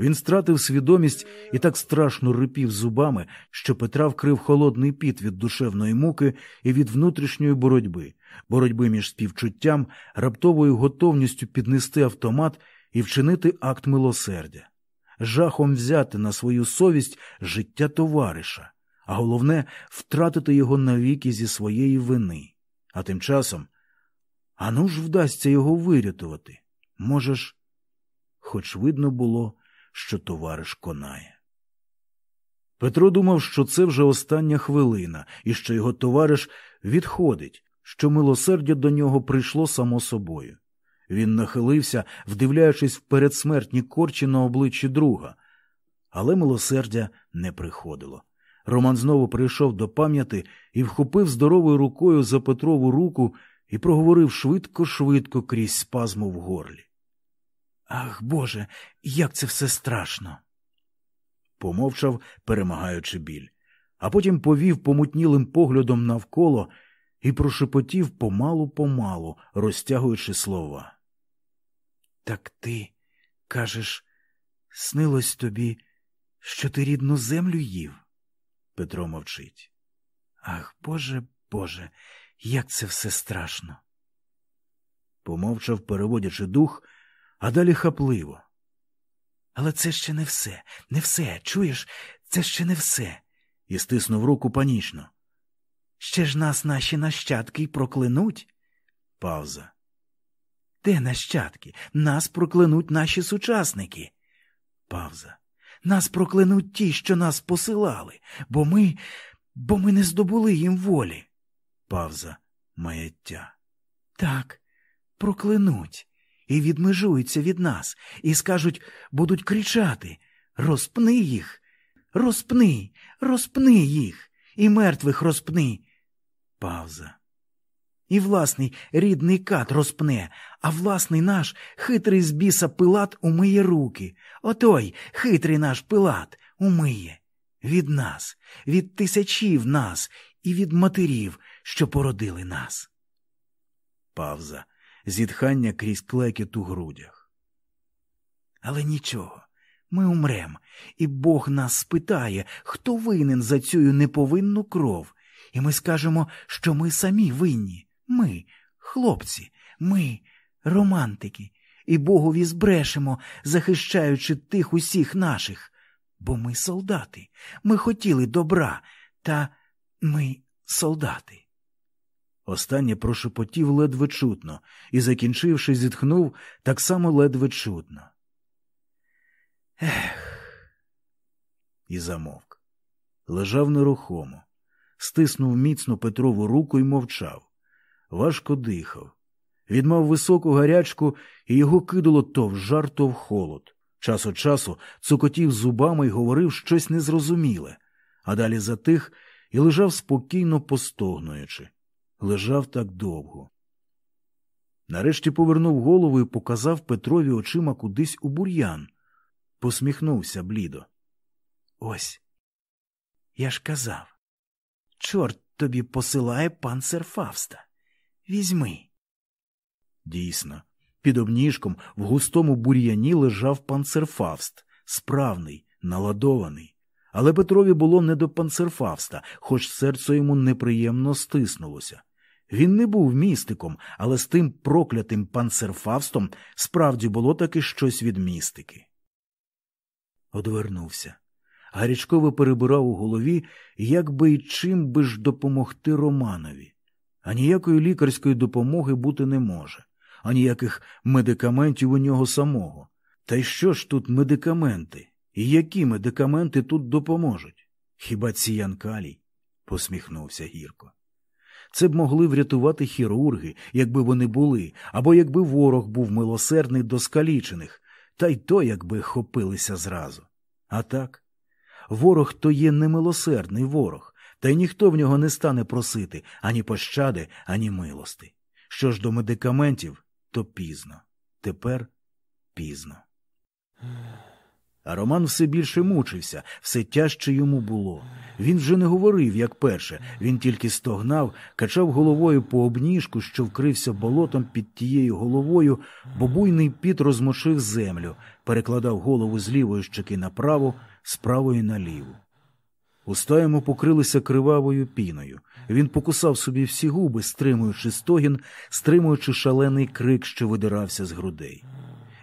Він стратив свідомість і так страшно рипів зубами, що Петра вкрив холодний піт від душевної муки і від внутрішньої боротьби, боротьби між співчуттям, раптовою готовністю піднести автомат і вчинити акт милосердя, жахом взяти на свою совість життя товариша, а головне втратити його навіки зі своєї вини. А тим часом ану ж вдасться його вирятувати. Може ж, хоч видно було що товариш конає. Петро думав, що це вже остання хвилина, і що його товариш відходить, що милосердя до нього прийшло само собою. Він нахилився, вдивляючись в передсмертні корчі на обличчі друга, але милосердя не приходило. Роман знову прийшов до пам'яті і вхопив здоровою рукою за Петрову руку і проговорив швидко, швидко крізь спазму в горлі. Ах, Боже, як це все страшно. Помовчав, перемагаючи біль, а потім повів помутнілим поглядом навколо і прошепотів помалу помалу, розтягуючи слова. Так ти, кажеш, снилось тобі, що ти рідну землю їв? Петро мовчить. Ах, Боже, Боже, як це все страшно. Помовчав, переводячи дух а далі хапливо. Але це ще не все, не все. Чуєш, це ще не все. І стиснув руку панічно. Ще ж нас наші нащадки проклянуть. Пауза. Де нащадки? Нас проклянуть наші сучасники. Пауза. Нас проклянуть ті, що нас посилали, бо ми, бо ми не здобули їм волі. Павза, маяття. Так, проклянуть і відмежуються від нас, і скажуть, будуть кричати Розпни їх, розпни, розпни їх, і мертвих розпни. Павза. І власний рідний кат розпне, а власний наш хитрий з біса пилат умиє руки. Отой хитрий наш пилат умиє. Від нас, від тисячів нас і від матерів, що породили нас. Павза, зітхання крізь клекіт у грудях. Але нічого, ми умрем, і Бог нас спитає, хто винен за цю неповинну кров, і ми скажемо, що ми самі винні. Ми, хлопці, ми, романтики, і Богові збрешемо, захищаючи тих усіх наших. Бо ми солдати, ми хотіли добра, та ми солдати. Останнє прошепотів ледве чутно і, закінчивши, зітхнув так само ледве чутно. Ех. І замовк. Лежав нерухомо, стиснув міцно Петрову руку і мовчав. Важко дихав. Він мав високу гарячку, і його кидало то в жар, то в холод. Час від часу цукотів зубами й говорив щось незрозуміле, а далі затих і лежав спокійно постогнуючи. Лежав так довго. Нарешті повернув голову і показав Петрові очима кудись у бур'ян. Посміхнувся блідо. Ось. Я ж казав. Чорт тобі посилає панцерфавста. Візьми. Дійсно, під обніжком в густому бур'яні лежав панцерфавст, справний, наладований. Але Петрові було не до панцерфавста, хоч серце йому неприємно стиснулося. Він не був містиком, але з тим проклятим панцерфавстом справді було таки щось від містики. Одвернувся. Гарячково перебирав у голові, як би і чим би ж допомогти Романові. А ніякої лікарської допомоги бути не може, а ніяких медикаментів у нього самого. Та й що ж тут медикаменти? І які медикаменти тут допоможуть? Хіба ціян калій? посміхнувся гірко. Це б могли врятувати хірурги, якби вони були, або якби ворог був милосердний до скалічених, та й то якби хопилися зразу. А так, ворог то є немилосердний ворог, та й ніхто в нього не стане просити ані пощади, ані милости. Що ж до медикаментів, то пізно. Тепер пізно. А Роман все більше мучився, все тяжче йому було. Він вже не говорив, як перше, він тільки стогнав, качав головою по обніжку, що вкрився болотом під тією головою, бо буйний піт розмочив землю, перекладав голову з лівої щеки на праву, з правої на ліву. Уста йому покрилися кривавою піною. Він покусав собі всі губи, стримуючи стогін, стримуючи шалений крик, що видирався з грудей.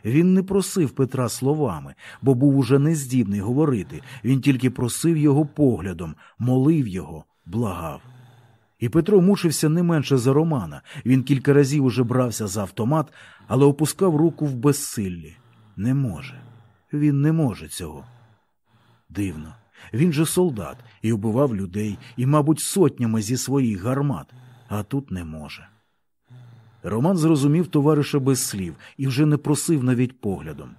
Він не просив Петра словами, бо був уже нездібний говорити, він тільки просив його поглядом, молив його, благав. І Петро мучився не менше за Романа. Він кілька разів уже брався за автомат, але опускав руку в безсиллі. Не може. Він не може цього. Дивно. Він же солдат і вбивав людей, і, мабуть, сотнями зі своїх гармат, а тут не може. Роман зрозумів товариша без слів і вже не просив навіть поглядом.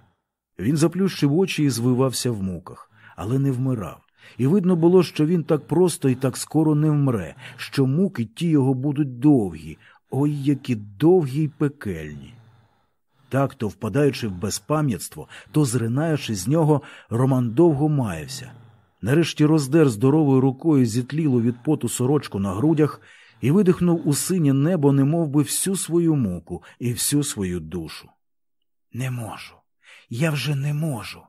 Він заплющив очі і звивався в муках, але не вмирав. І видно було, що він так просто і так скоро не вмре, що муки ті його будуть довгі, ой, які довгі й пекельні. Так, то впадаючи в безпам'ятство, то зринаючи з нього, Роман довго маявся. Нарешті роздер здоровою рукою зітлілу від поту сорочку на грудях і видихнув у синє небо, немов би всю свою муку і всю свою душу. Не можу, я вже не можу.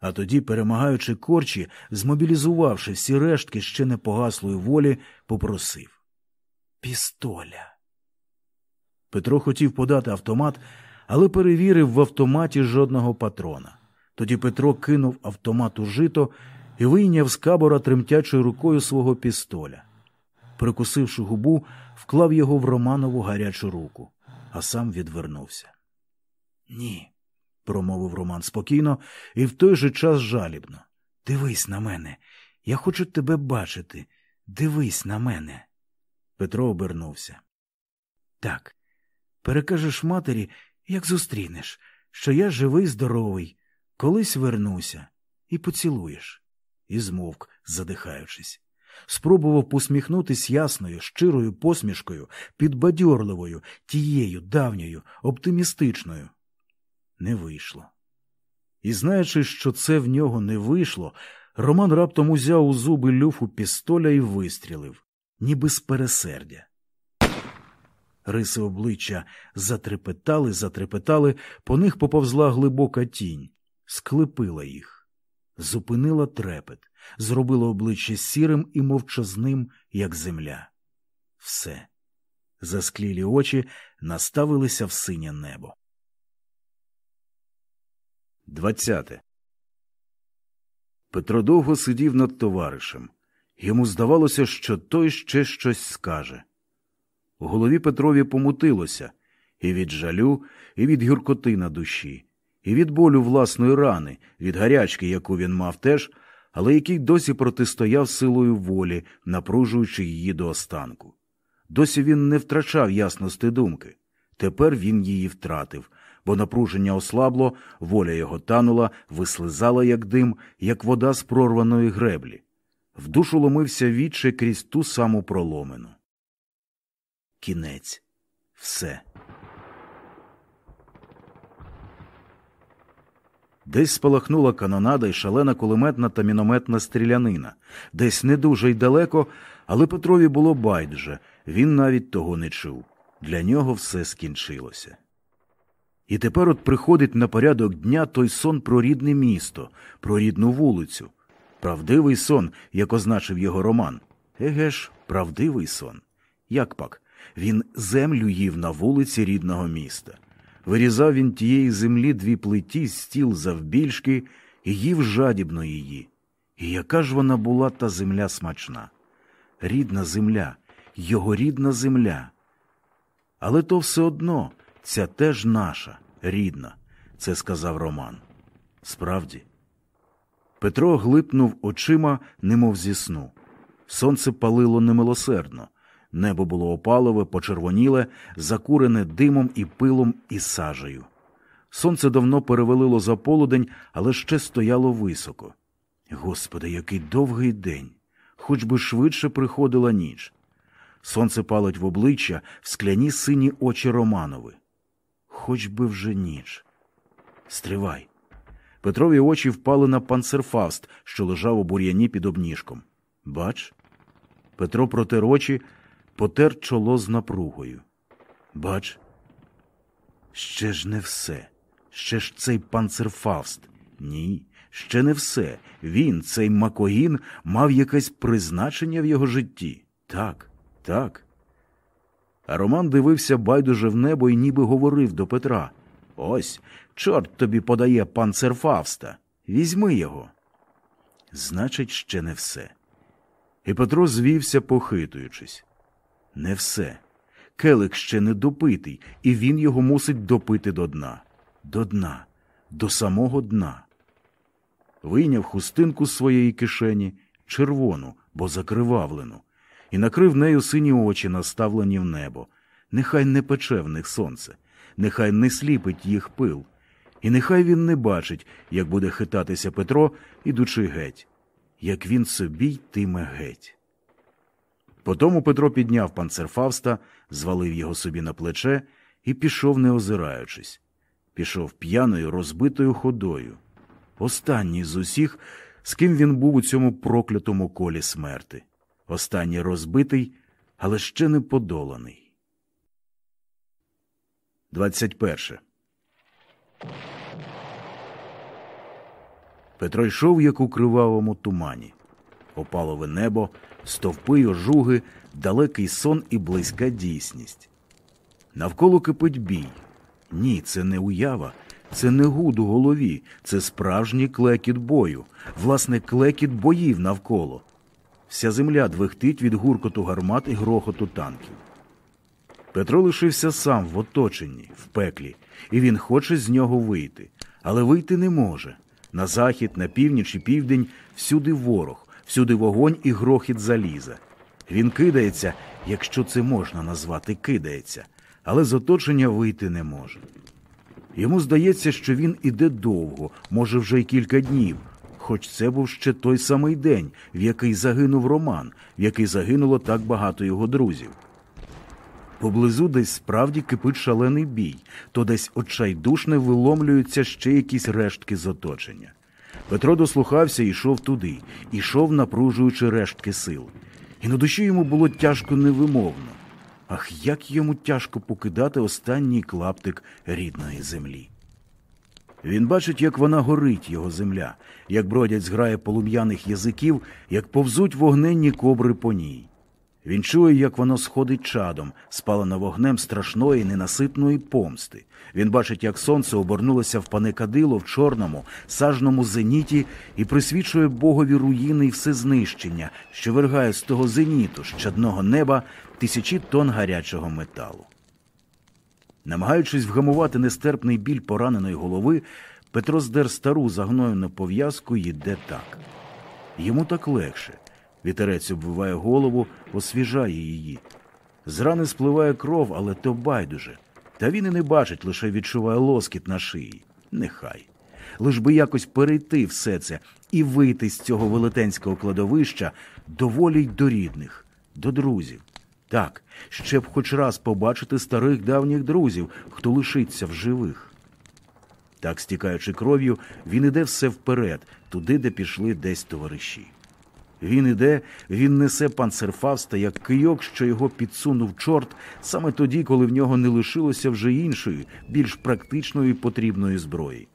А тоді, перемагаючи корчі, змобілізувавши всі рештки ще не погаслої волі, попросив Пістоля. Петро хотів подати автомат, але перевірив в автоматі жодного патрона. Тоді Петро кинув автомат у жито і вийняв з кабора тремтячою рукою свого пістоля. Прикусивши губу, вклав його в Романову гарячу руку, а сам відвернувся. Ні, промовив Роман спокійно і в той же час жалібно. Дивись на мене. Я хочу тебе бачити. Дивись на мене. Петро обернувся. Так, Перекажеш матері, як зустрінеш, що я живий, здоровий, колись вернуся, і поцілуєш. І змовк, задихаючись. Спробував посміхнутись ясною, щирою посмішкою, підбадьорливою, тією давньою, оптимістичною. Не вийшло. І знаючи, що це в нього не вийшло, Роман раптом узяв у зуби люфу пістоля і вистрілив, ніби з пересердя. Риси обличчя затрепетали, затрепетали, по них поповзла глибока тінь, склепила їх, зупинила трепет, зробила обличчя сірим і мовчазним, як земля. Все. Засклілі очі наставилися в синє небо. Двадцяте. Петро довго сидів над товаришем. Йому здавалося, що той ще щось скаже. У голові Петрові помутилося і від жалю, і від гіркоти на душі, і від болю власної рани, від гарячки, яку він мав теж, але який досі протистояв силою волі, напружуючи її до останку. Досі він не втрачав ясності думки. Тепер він її втратив, бо напруження ослабло, воля його танула, вислизала, як дим, як вода з прорваної греблі. В душу ломився відчай крізь ту саму проломину. Кінець. Все. Десь спалахнула канонада і шалена кулеметна та мінометна стрілянина, десь не дуже й далеко, але Петрові було байдуже, він навіть того не чув. Для нього все скінчилося. І тепер от приходить на порядок дня той сон про рідне місто, про рідну вулицю. Правдивий сон, як означив його роман. Еге ж, правдивий сон. Як пак, він землю їв на вулиці рідного міста. Вирізав він тієї землі дві плиті, з стіл завбільшки, і їв жадібно її. І яка ж вона була та земля смачна? Рідна земля, його рідна земля. Але то все одно, ця теж наша, рідна, це сказав Роман. Справді. Петро глипнув очима, немов зі сну. Сонце палило немилосердно. Небо було опалове, почервоніле, закурене димом і пилом і сажею. Сонце давно перевалило за полудень, але ще стояло високо. Господи, який довгий день! Хоч би швидше приходила ніч. Сонце палить в обличчя в скляні сині очі Романови. Хоч би вже ніч. Стривай. Петрові очі впали на панцерфавст, що лежав у бур'яні під обніжком. Бач? Петро протер очі, потер чоло з напругою. Бач, ще ж не все. Ще ж цей панцерфавст. Ні, ще не все. Він, цей Макогін, мав якесь призначення в його житті. Так, так. А Роман дивився байдуже в небо і ніби говорив до Петра Ось, чорт тобі подає панцерфавста. Візьми його. Значить, ще не все. І Петро звівся, похитуючись. Не все. Келик ще не допитий, і він його мусить допити до дна. До дна, до самого дна. Вийняв хустинку з своєї кишені, червону, бо закривавлену, і накрив нею сині очі, наставлені в небо. Нехай не пече в них сонце, нехай не сліпить їх пил, і нехай він не бачить, як буде хитатися Петро, ідучи геть, як він собі йтиме геть. Потому Петро підняв панцерфавста, звалив його собі на плече і пішов, не озираючись. Пішов п'яною, розбитою ходою. Останній з усіх, з ким він був у цьому проклятому колі смерти. Останній розбитий, але ще не подоланий. 21. Петро йшов, як у кривавому тумані. Опалове небо, стовпи й ожуги, далекий сон і близька дійсність. Навколо кипить бій. Ні, це не уява, це не гуд у голові, це справжній клекіт бою, власне, клекіт боїв навколо. Вся земля двигтить від гуркоту гармат і грохоту танків. Петро лишився сам в оточенні, в пеклі, і він хоче з нього вийти, але вийти не може. На захід, на північ і південь всюди ворог, всюди вогонь і грохіт заліза. Він кидається, якщо це можна назвати кидається, але з оточення вийти не може. Йому здається, що він іде довго, може, вже й кілька днів, хоч це був ще той самий день, в який загинув Роман, в який загинуло так багато його друзів. Поблизу десь справді кипить шалений бій, то десь отчайдушне виломлюються ще якісь рештки з оточення. Петро дослухався і йшов туди, ішов, напружуючи рештки сил. І на душі йому було тяжко невимовно. Ах, як йому тяжко покидати останній клаптик рідної землі. Він бачить, як вона горить, його земля, як бродять зграє полум'яних язиків, як повзуть вогненні кобри по ній. Він чує, як воно сходить чадом, спалено вогнем страшної ненаситної помсти. Він бачить, як сонце обернулося в паникадило в чорному, сажному зеніті і присвічує богові руїни і всезнищення, що вергає з того зеніту, з чадного неба, тисячі тонн гарячого металу. Намагаючись вгамувати нестерпний біль пораненої голови, Петро здер стару загноєну пов'язку і йде так. Йому так легше. Вітерець обвиває голову, освіжає її. З рани спливає кров, але то байдуже. Та він і не бачить, лише відчуває лоскіт на шиї. Нехай. Лиш би якось перейти все це і вийти з цього велетенського кладовища доволі й до рідних, до друзів. Так, ще б хоч раз побачити старих давніх друзів, хто лишиться в живих. Так, стікаючи кров'ю, він іде все вперед, туди, де пішли десь товариші. Він іде, він несе панцерфавста, як кийок, що його підсунув чорт, саме тоді, коли в нього не лишилося вже іншої, більш практичної потрібної зброї.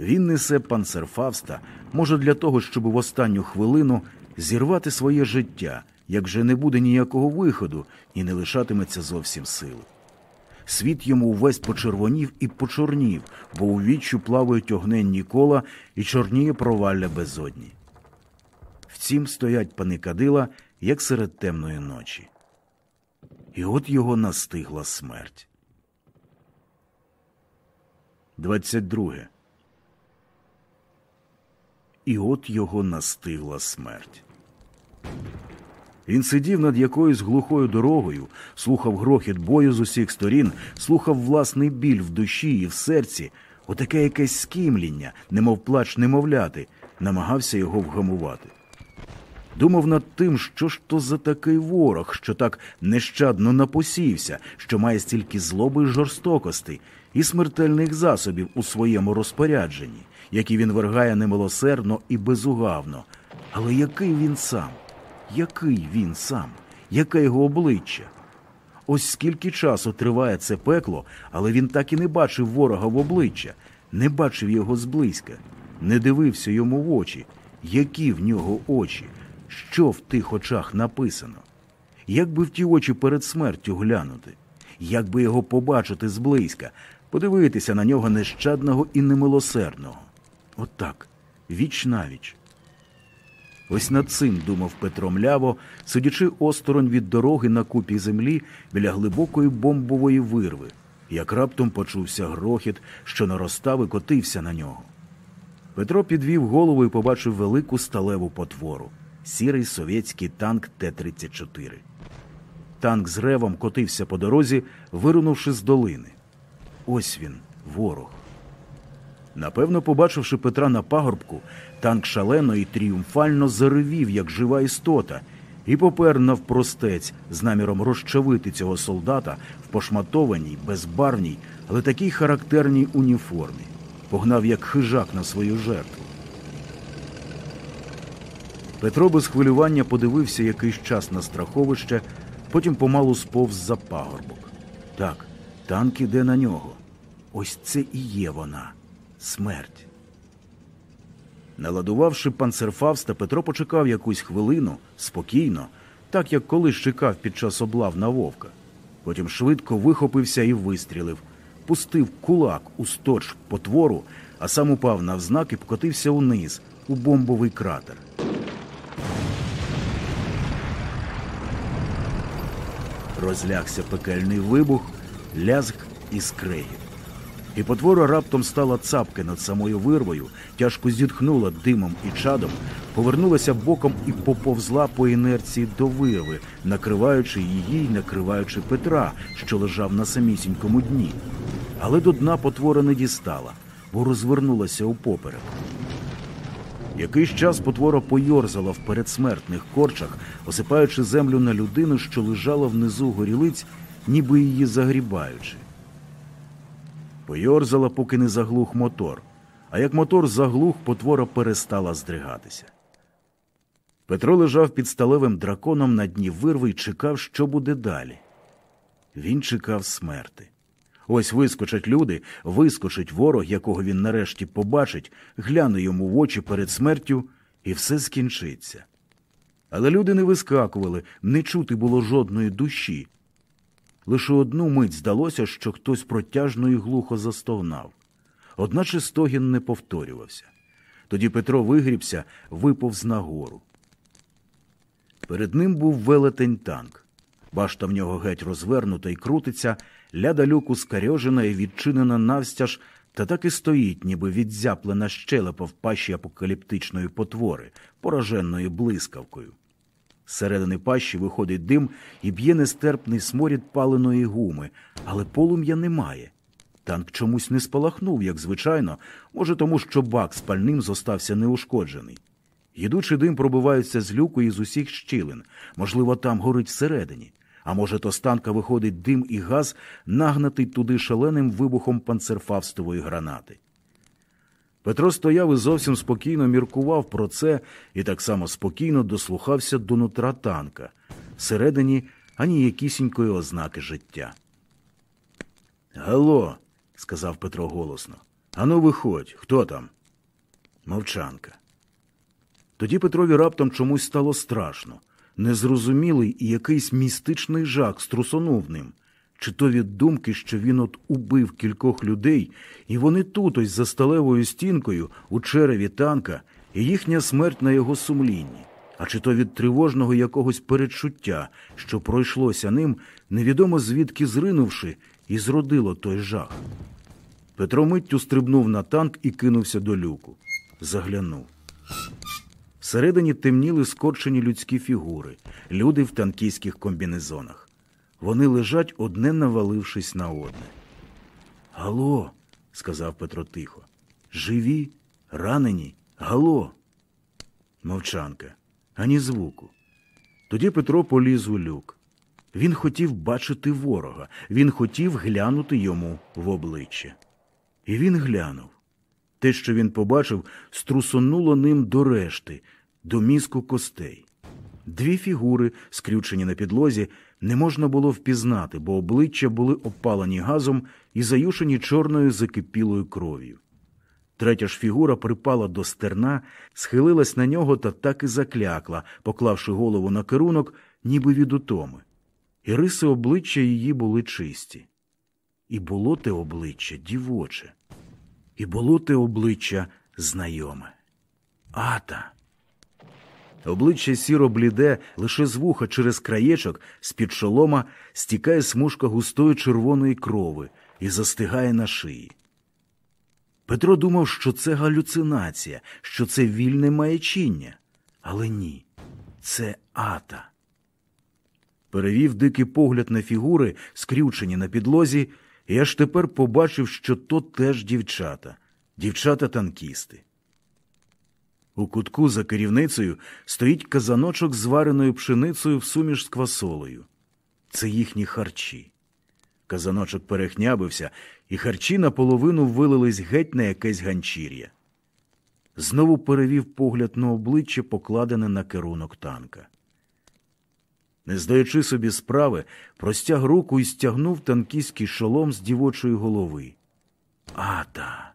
Він несе панцерфавста, може, для того, щоб в останню хвилину зірвати своє життя, як вже не буде ніякого виходу і не лишатиметься зовсім сили. Світ йому увесь почервонів і почорнів, бо у віччю плавають огненні кола і чорніє провалля безодні. Втім, стоять пани кадила, як серед темної ночі. І от його настигла смерть. 22. І от його настигла смерть. Він сидів над якоюсь глухою дорогою, слухав грохіт бою з усіх сторін, слухав власний біль в душі і в серці, отаке якесь скімління, немов плач немовляти, намагався його вгамувати. Думав над тим, що ж то за такий ворог, що так нещадно напосівся, що має стільки злоби й жорстокостей і смертельних засобів у своєму розпорядженні, які він вергає немилосердно і безугавно. Але який він сам? Який він сам? Яке його обличчя? Ось скільки часу триває це пекло, але він так і не бачив ворога в обличчя, не бачив його зблизька, не дивився йому в очі, які в нього очі, що в тих очах написано. Як би в ті очі перед смертю глянути, як би його побачити зблизька, подивитися на нього нещадного і немилосердного. Отак, віч навіч. Ось над цим думав Петро Мляво, сидячи осторонь від дороги на купі землі біля глибокої бомбової вирви, як раптом почувся грохіт, що наростав і котився на нього. Петро підвів голову і побачив велику сталеву потвору сірий совєтський танк Т-34. Танк з ревом котився по дорозі, вирунувши з долини. Ось він, ворог. Напевно, побачивши Петра на пагорбку, танк шалено і тріумфально заревів, як жива істота, і попер навпростець з наміром розчавити цього солдата в пошматованій, безбарвній, але такій характерній уніформі. Погнав як хижак на свою жертву. Петро без хвилювання подивився якийсь час на страховище, потім помалу сповз за пагорбок. Так, танк іде на нього. Ось це і є вона смерть. Наладувавши панцерфавста, Петро почекав якусь хвилину спокійно, так як колись чекав під час облав на вовка. Потім швидко вихопився і вистрілив, пустив кулак у сточ потвору, а сам упав навзнак і покотився униз у бомбовий кратер. Розлягся пекельний вибух, лязг і скрегіт. І потвора раптом стала цапки над самою вирвою, тяжко зітхнула димом і чадом, повернулася боком і поповзла по інерції до вирви, накриваючи її й накриваючи Петра, що лежав на самісінькому дні. Але до дна потвора не дістала, бо розвернулася упоперек. Якийсь час потвора пойорзала в передсмертних корчах, осипаючи землю на людину, що лежала внизу горілиць, ніби її загрібаючи. Пойорзала, поки не заглух мотор, а як мотор заглух, потвора перестала здригатися. Петро лежав під сталевим драконом на дні вирви і чекав, що буде далі. Він чекав смерти. Ось вискочать люди, вискочить ворог, якого він нарешті побачить, гляне йому в очі перед смертю, і все скінчиться. Але люди не вискакували, не чути було жодної душі. Лише одну мить здалося, що хтось протяжно і глухо застогнав. Одначе стогін не повторювався. Тоді Петро вигрібся, виповз нагору. Перед ним був велетень танк. Башта в нього геть розвернута і крутиться, ляда люку скарьожена і відчинена навстяж, та так і стоїть, ніби відзяплена щелепа в пащі апокаліптичної потвори, пораженої блискавкою. З середини пащі виходить дим і б'є нестерпний сморід паленої гуми, але полум'я немає. Танк чомусь не спалахнув, як звичайно, може, тому що бак з пальним зостався неушкоджений. Їдучий дим пробивається з люку і з усіх щілин, можливо, там горить всередині. А може, то з танка виходить дим і газ, нагнатий туди шаленим вибухом панцерфавстової гранати. Петро стояв і зовсім спокійно міркував про це і так само спокійно дослухався до нутра танка, всередині ані якісінької ознаки життя. Гало, сказав Петро голосно. Ану, виходь, хто там? Мовчанка. Тоді Петрові раптом чомусь стало страшно. Незрозумілий і якийсь містичний жах струсонув ним. Чи то від думки, що він от убив кількох людей, і вони тут, ось за сталевою стінкою, у череві танка, і їхня смерть на його сумлінні, а чи то від тривожного якогось передчуття, що пройшлося ним, невідомо звідки зринувши, і зродило той жах. Петро миттю стрибнув на танк і кинувся до люку. Заглянув. Всередині темніли скорчені людські фігури, люди в танкійських комбінезонах. Вони лежать, одне навалившись на одне. Гало, сказав Петро тихо. Живі, ранені, гало. Мовчанка, ані звуку. Тоді Петро поліз у люк. Він хотів бачити ворога, він хотів глянути йому в обличчя. І він глянув. Те, що він побачив, струсонуло ним до решти, до мізку костей. Дві фігури, скрючені на підлозі, не можна було впізнати, бо обличчя були опалені газом і заюшені чорною закипілою кров'ю. Третя ж фігура припала до стерна, схилилась на нього та так і заклякла, поклавши голову на керунок, ніби від утоми. І риси обличчя її були чисті. І було те обличчя дівоче, і було те обличчя знайоме. Ата. Обличчя сіро бліде, лише з вуха через краєчок, з-під шолома стікає смужка густої червоної крови і застигає на шиї. Петро думав, що це галюцинація, що це вільне маячіння. Але ні, це ата. Перевів дикий погляд на фігури, скрючені на підлозі, і аж тепер побачив, що то теж дівчата, дівчата-танкісти. У кутку за керівницею стоїть казаночок з вареною пшеницею в суміш з квасолою. Це їхні харчі. Казаночок перехнябився, і харчі наполовину вилились геть на якесь ганчір'я. Знову перевів погляд на обличчя, покладене на керунок танка. Не здаючи собі справи, простяг руку і стягнув танкістський шолом з дівочої голови. Ата!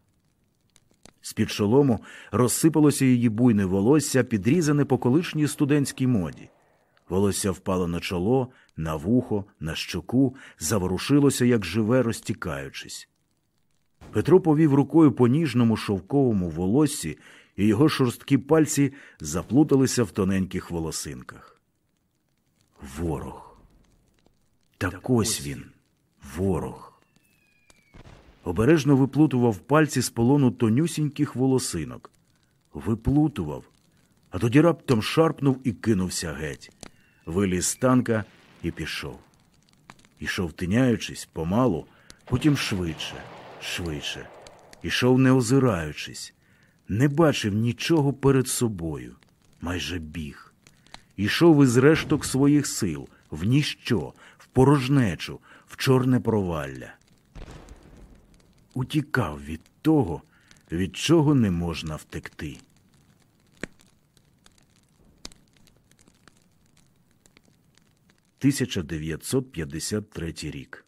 З-під шолому розсипалося її буйне волосся, підрізане по колишній студентській моді. Волосся впало на чоло, на вухо, на щоку, заворушилося, як живе, розтікаючись. Петро повів рукою по ніжному шовковому волоссі, і його шорсткі пальці заплуталися в тоненьких волосинках. Ворог. Так ось він, ворог. Обережно виплутував пальці з полону тонюсіньких волосинок. Виплутував, а тоді раптом шарпнув і кинувся геть. Виліз з танка і пішов. Ішов тиняючись помалу, потім швидше, швидше. Ішов не озираючись, не бачив нічого перед собою, майже біг. Ішов із решток своїх сил, в ніщо, в порожнечу, в чорне провалля. Утікав від того, від чого не можна втекти. Тисяча дев'ятсот п'ятдесят третій рік.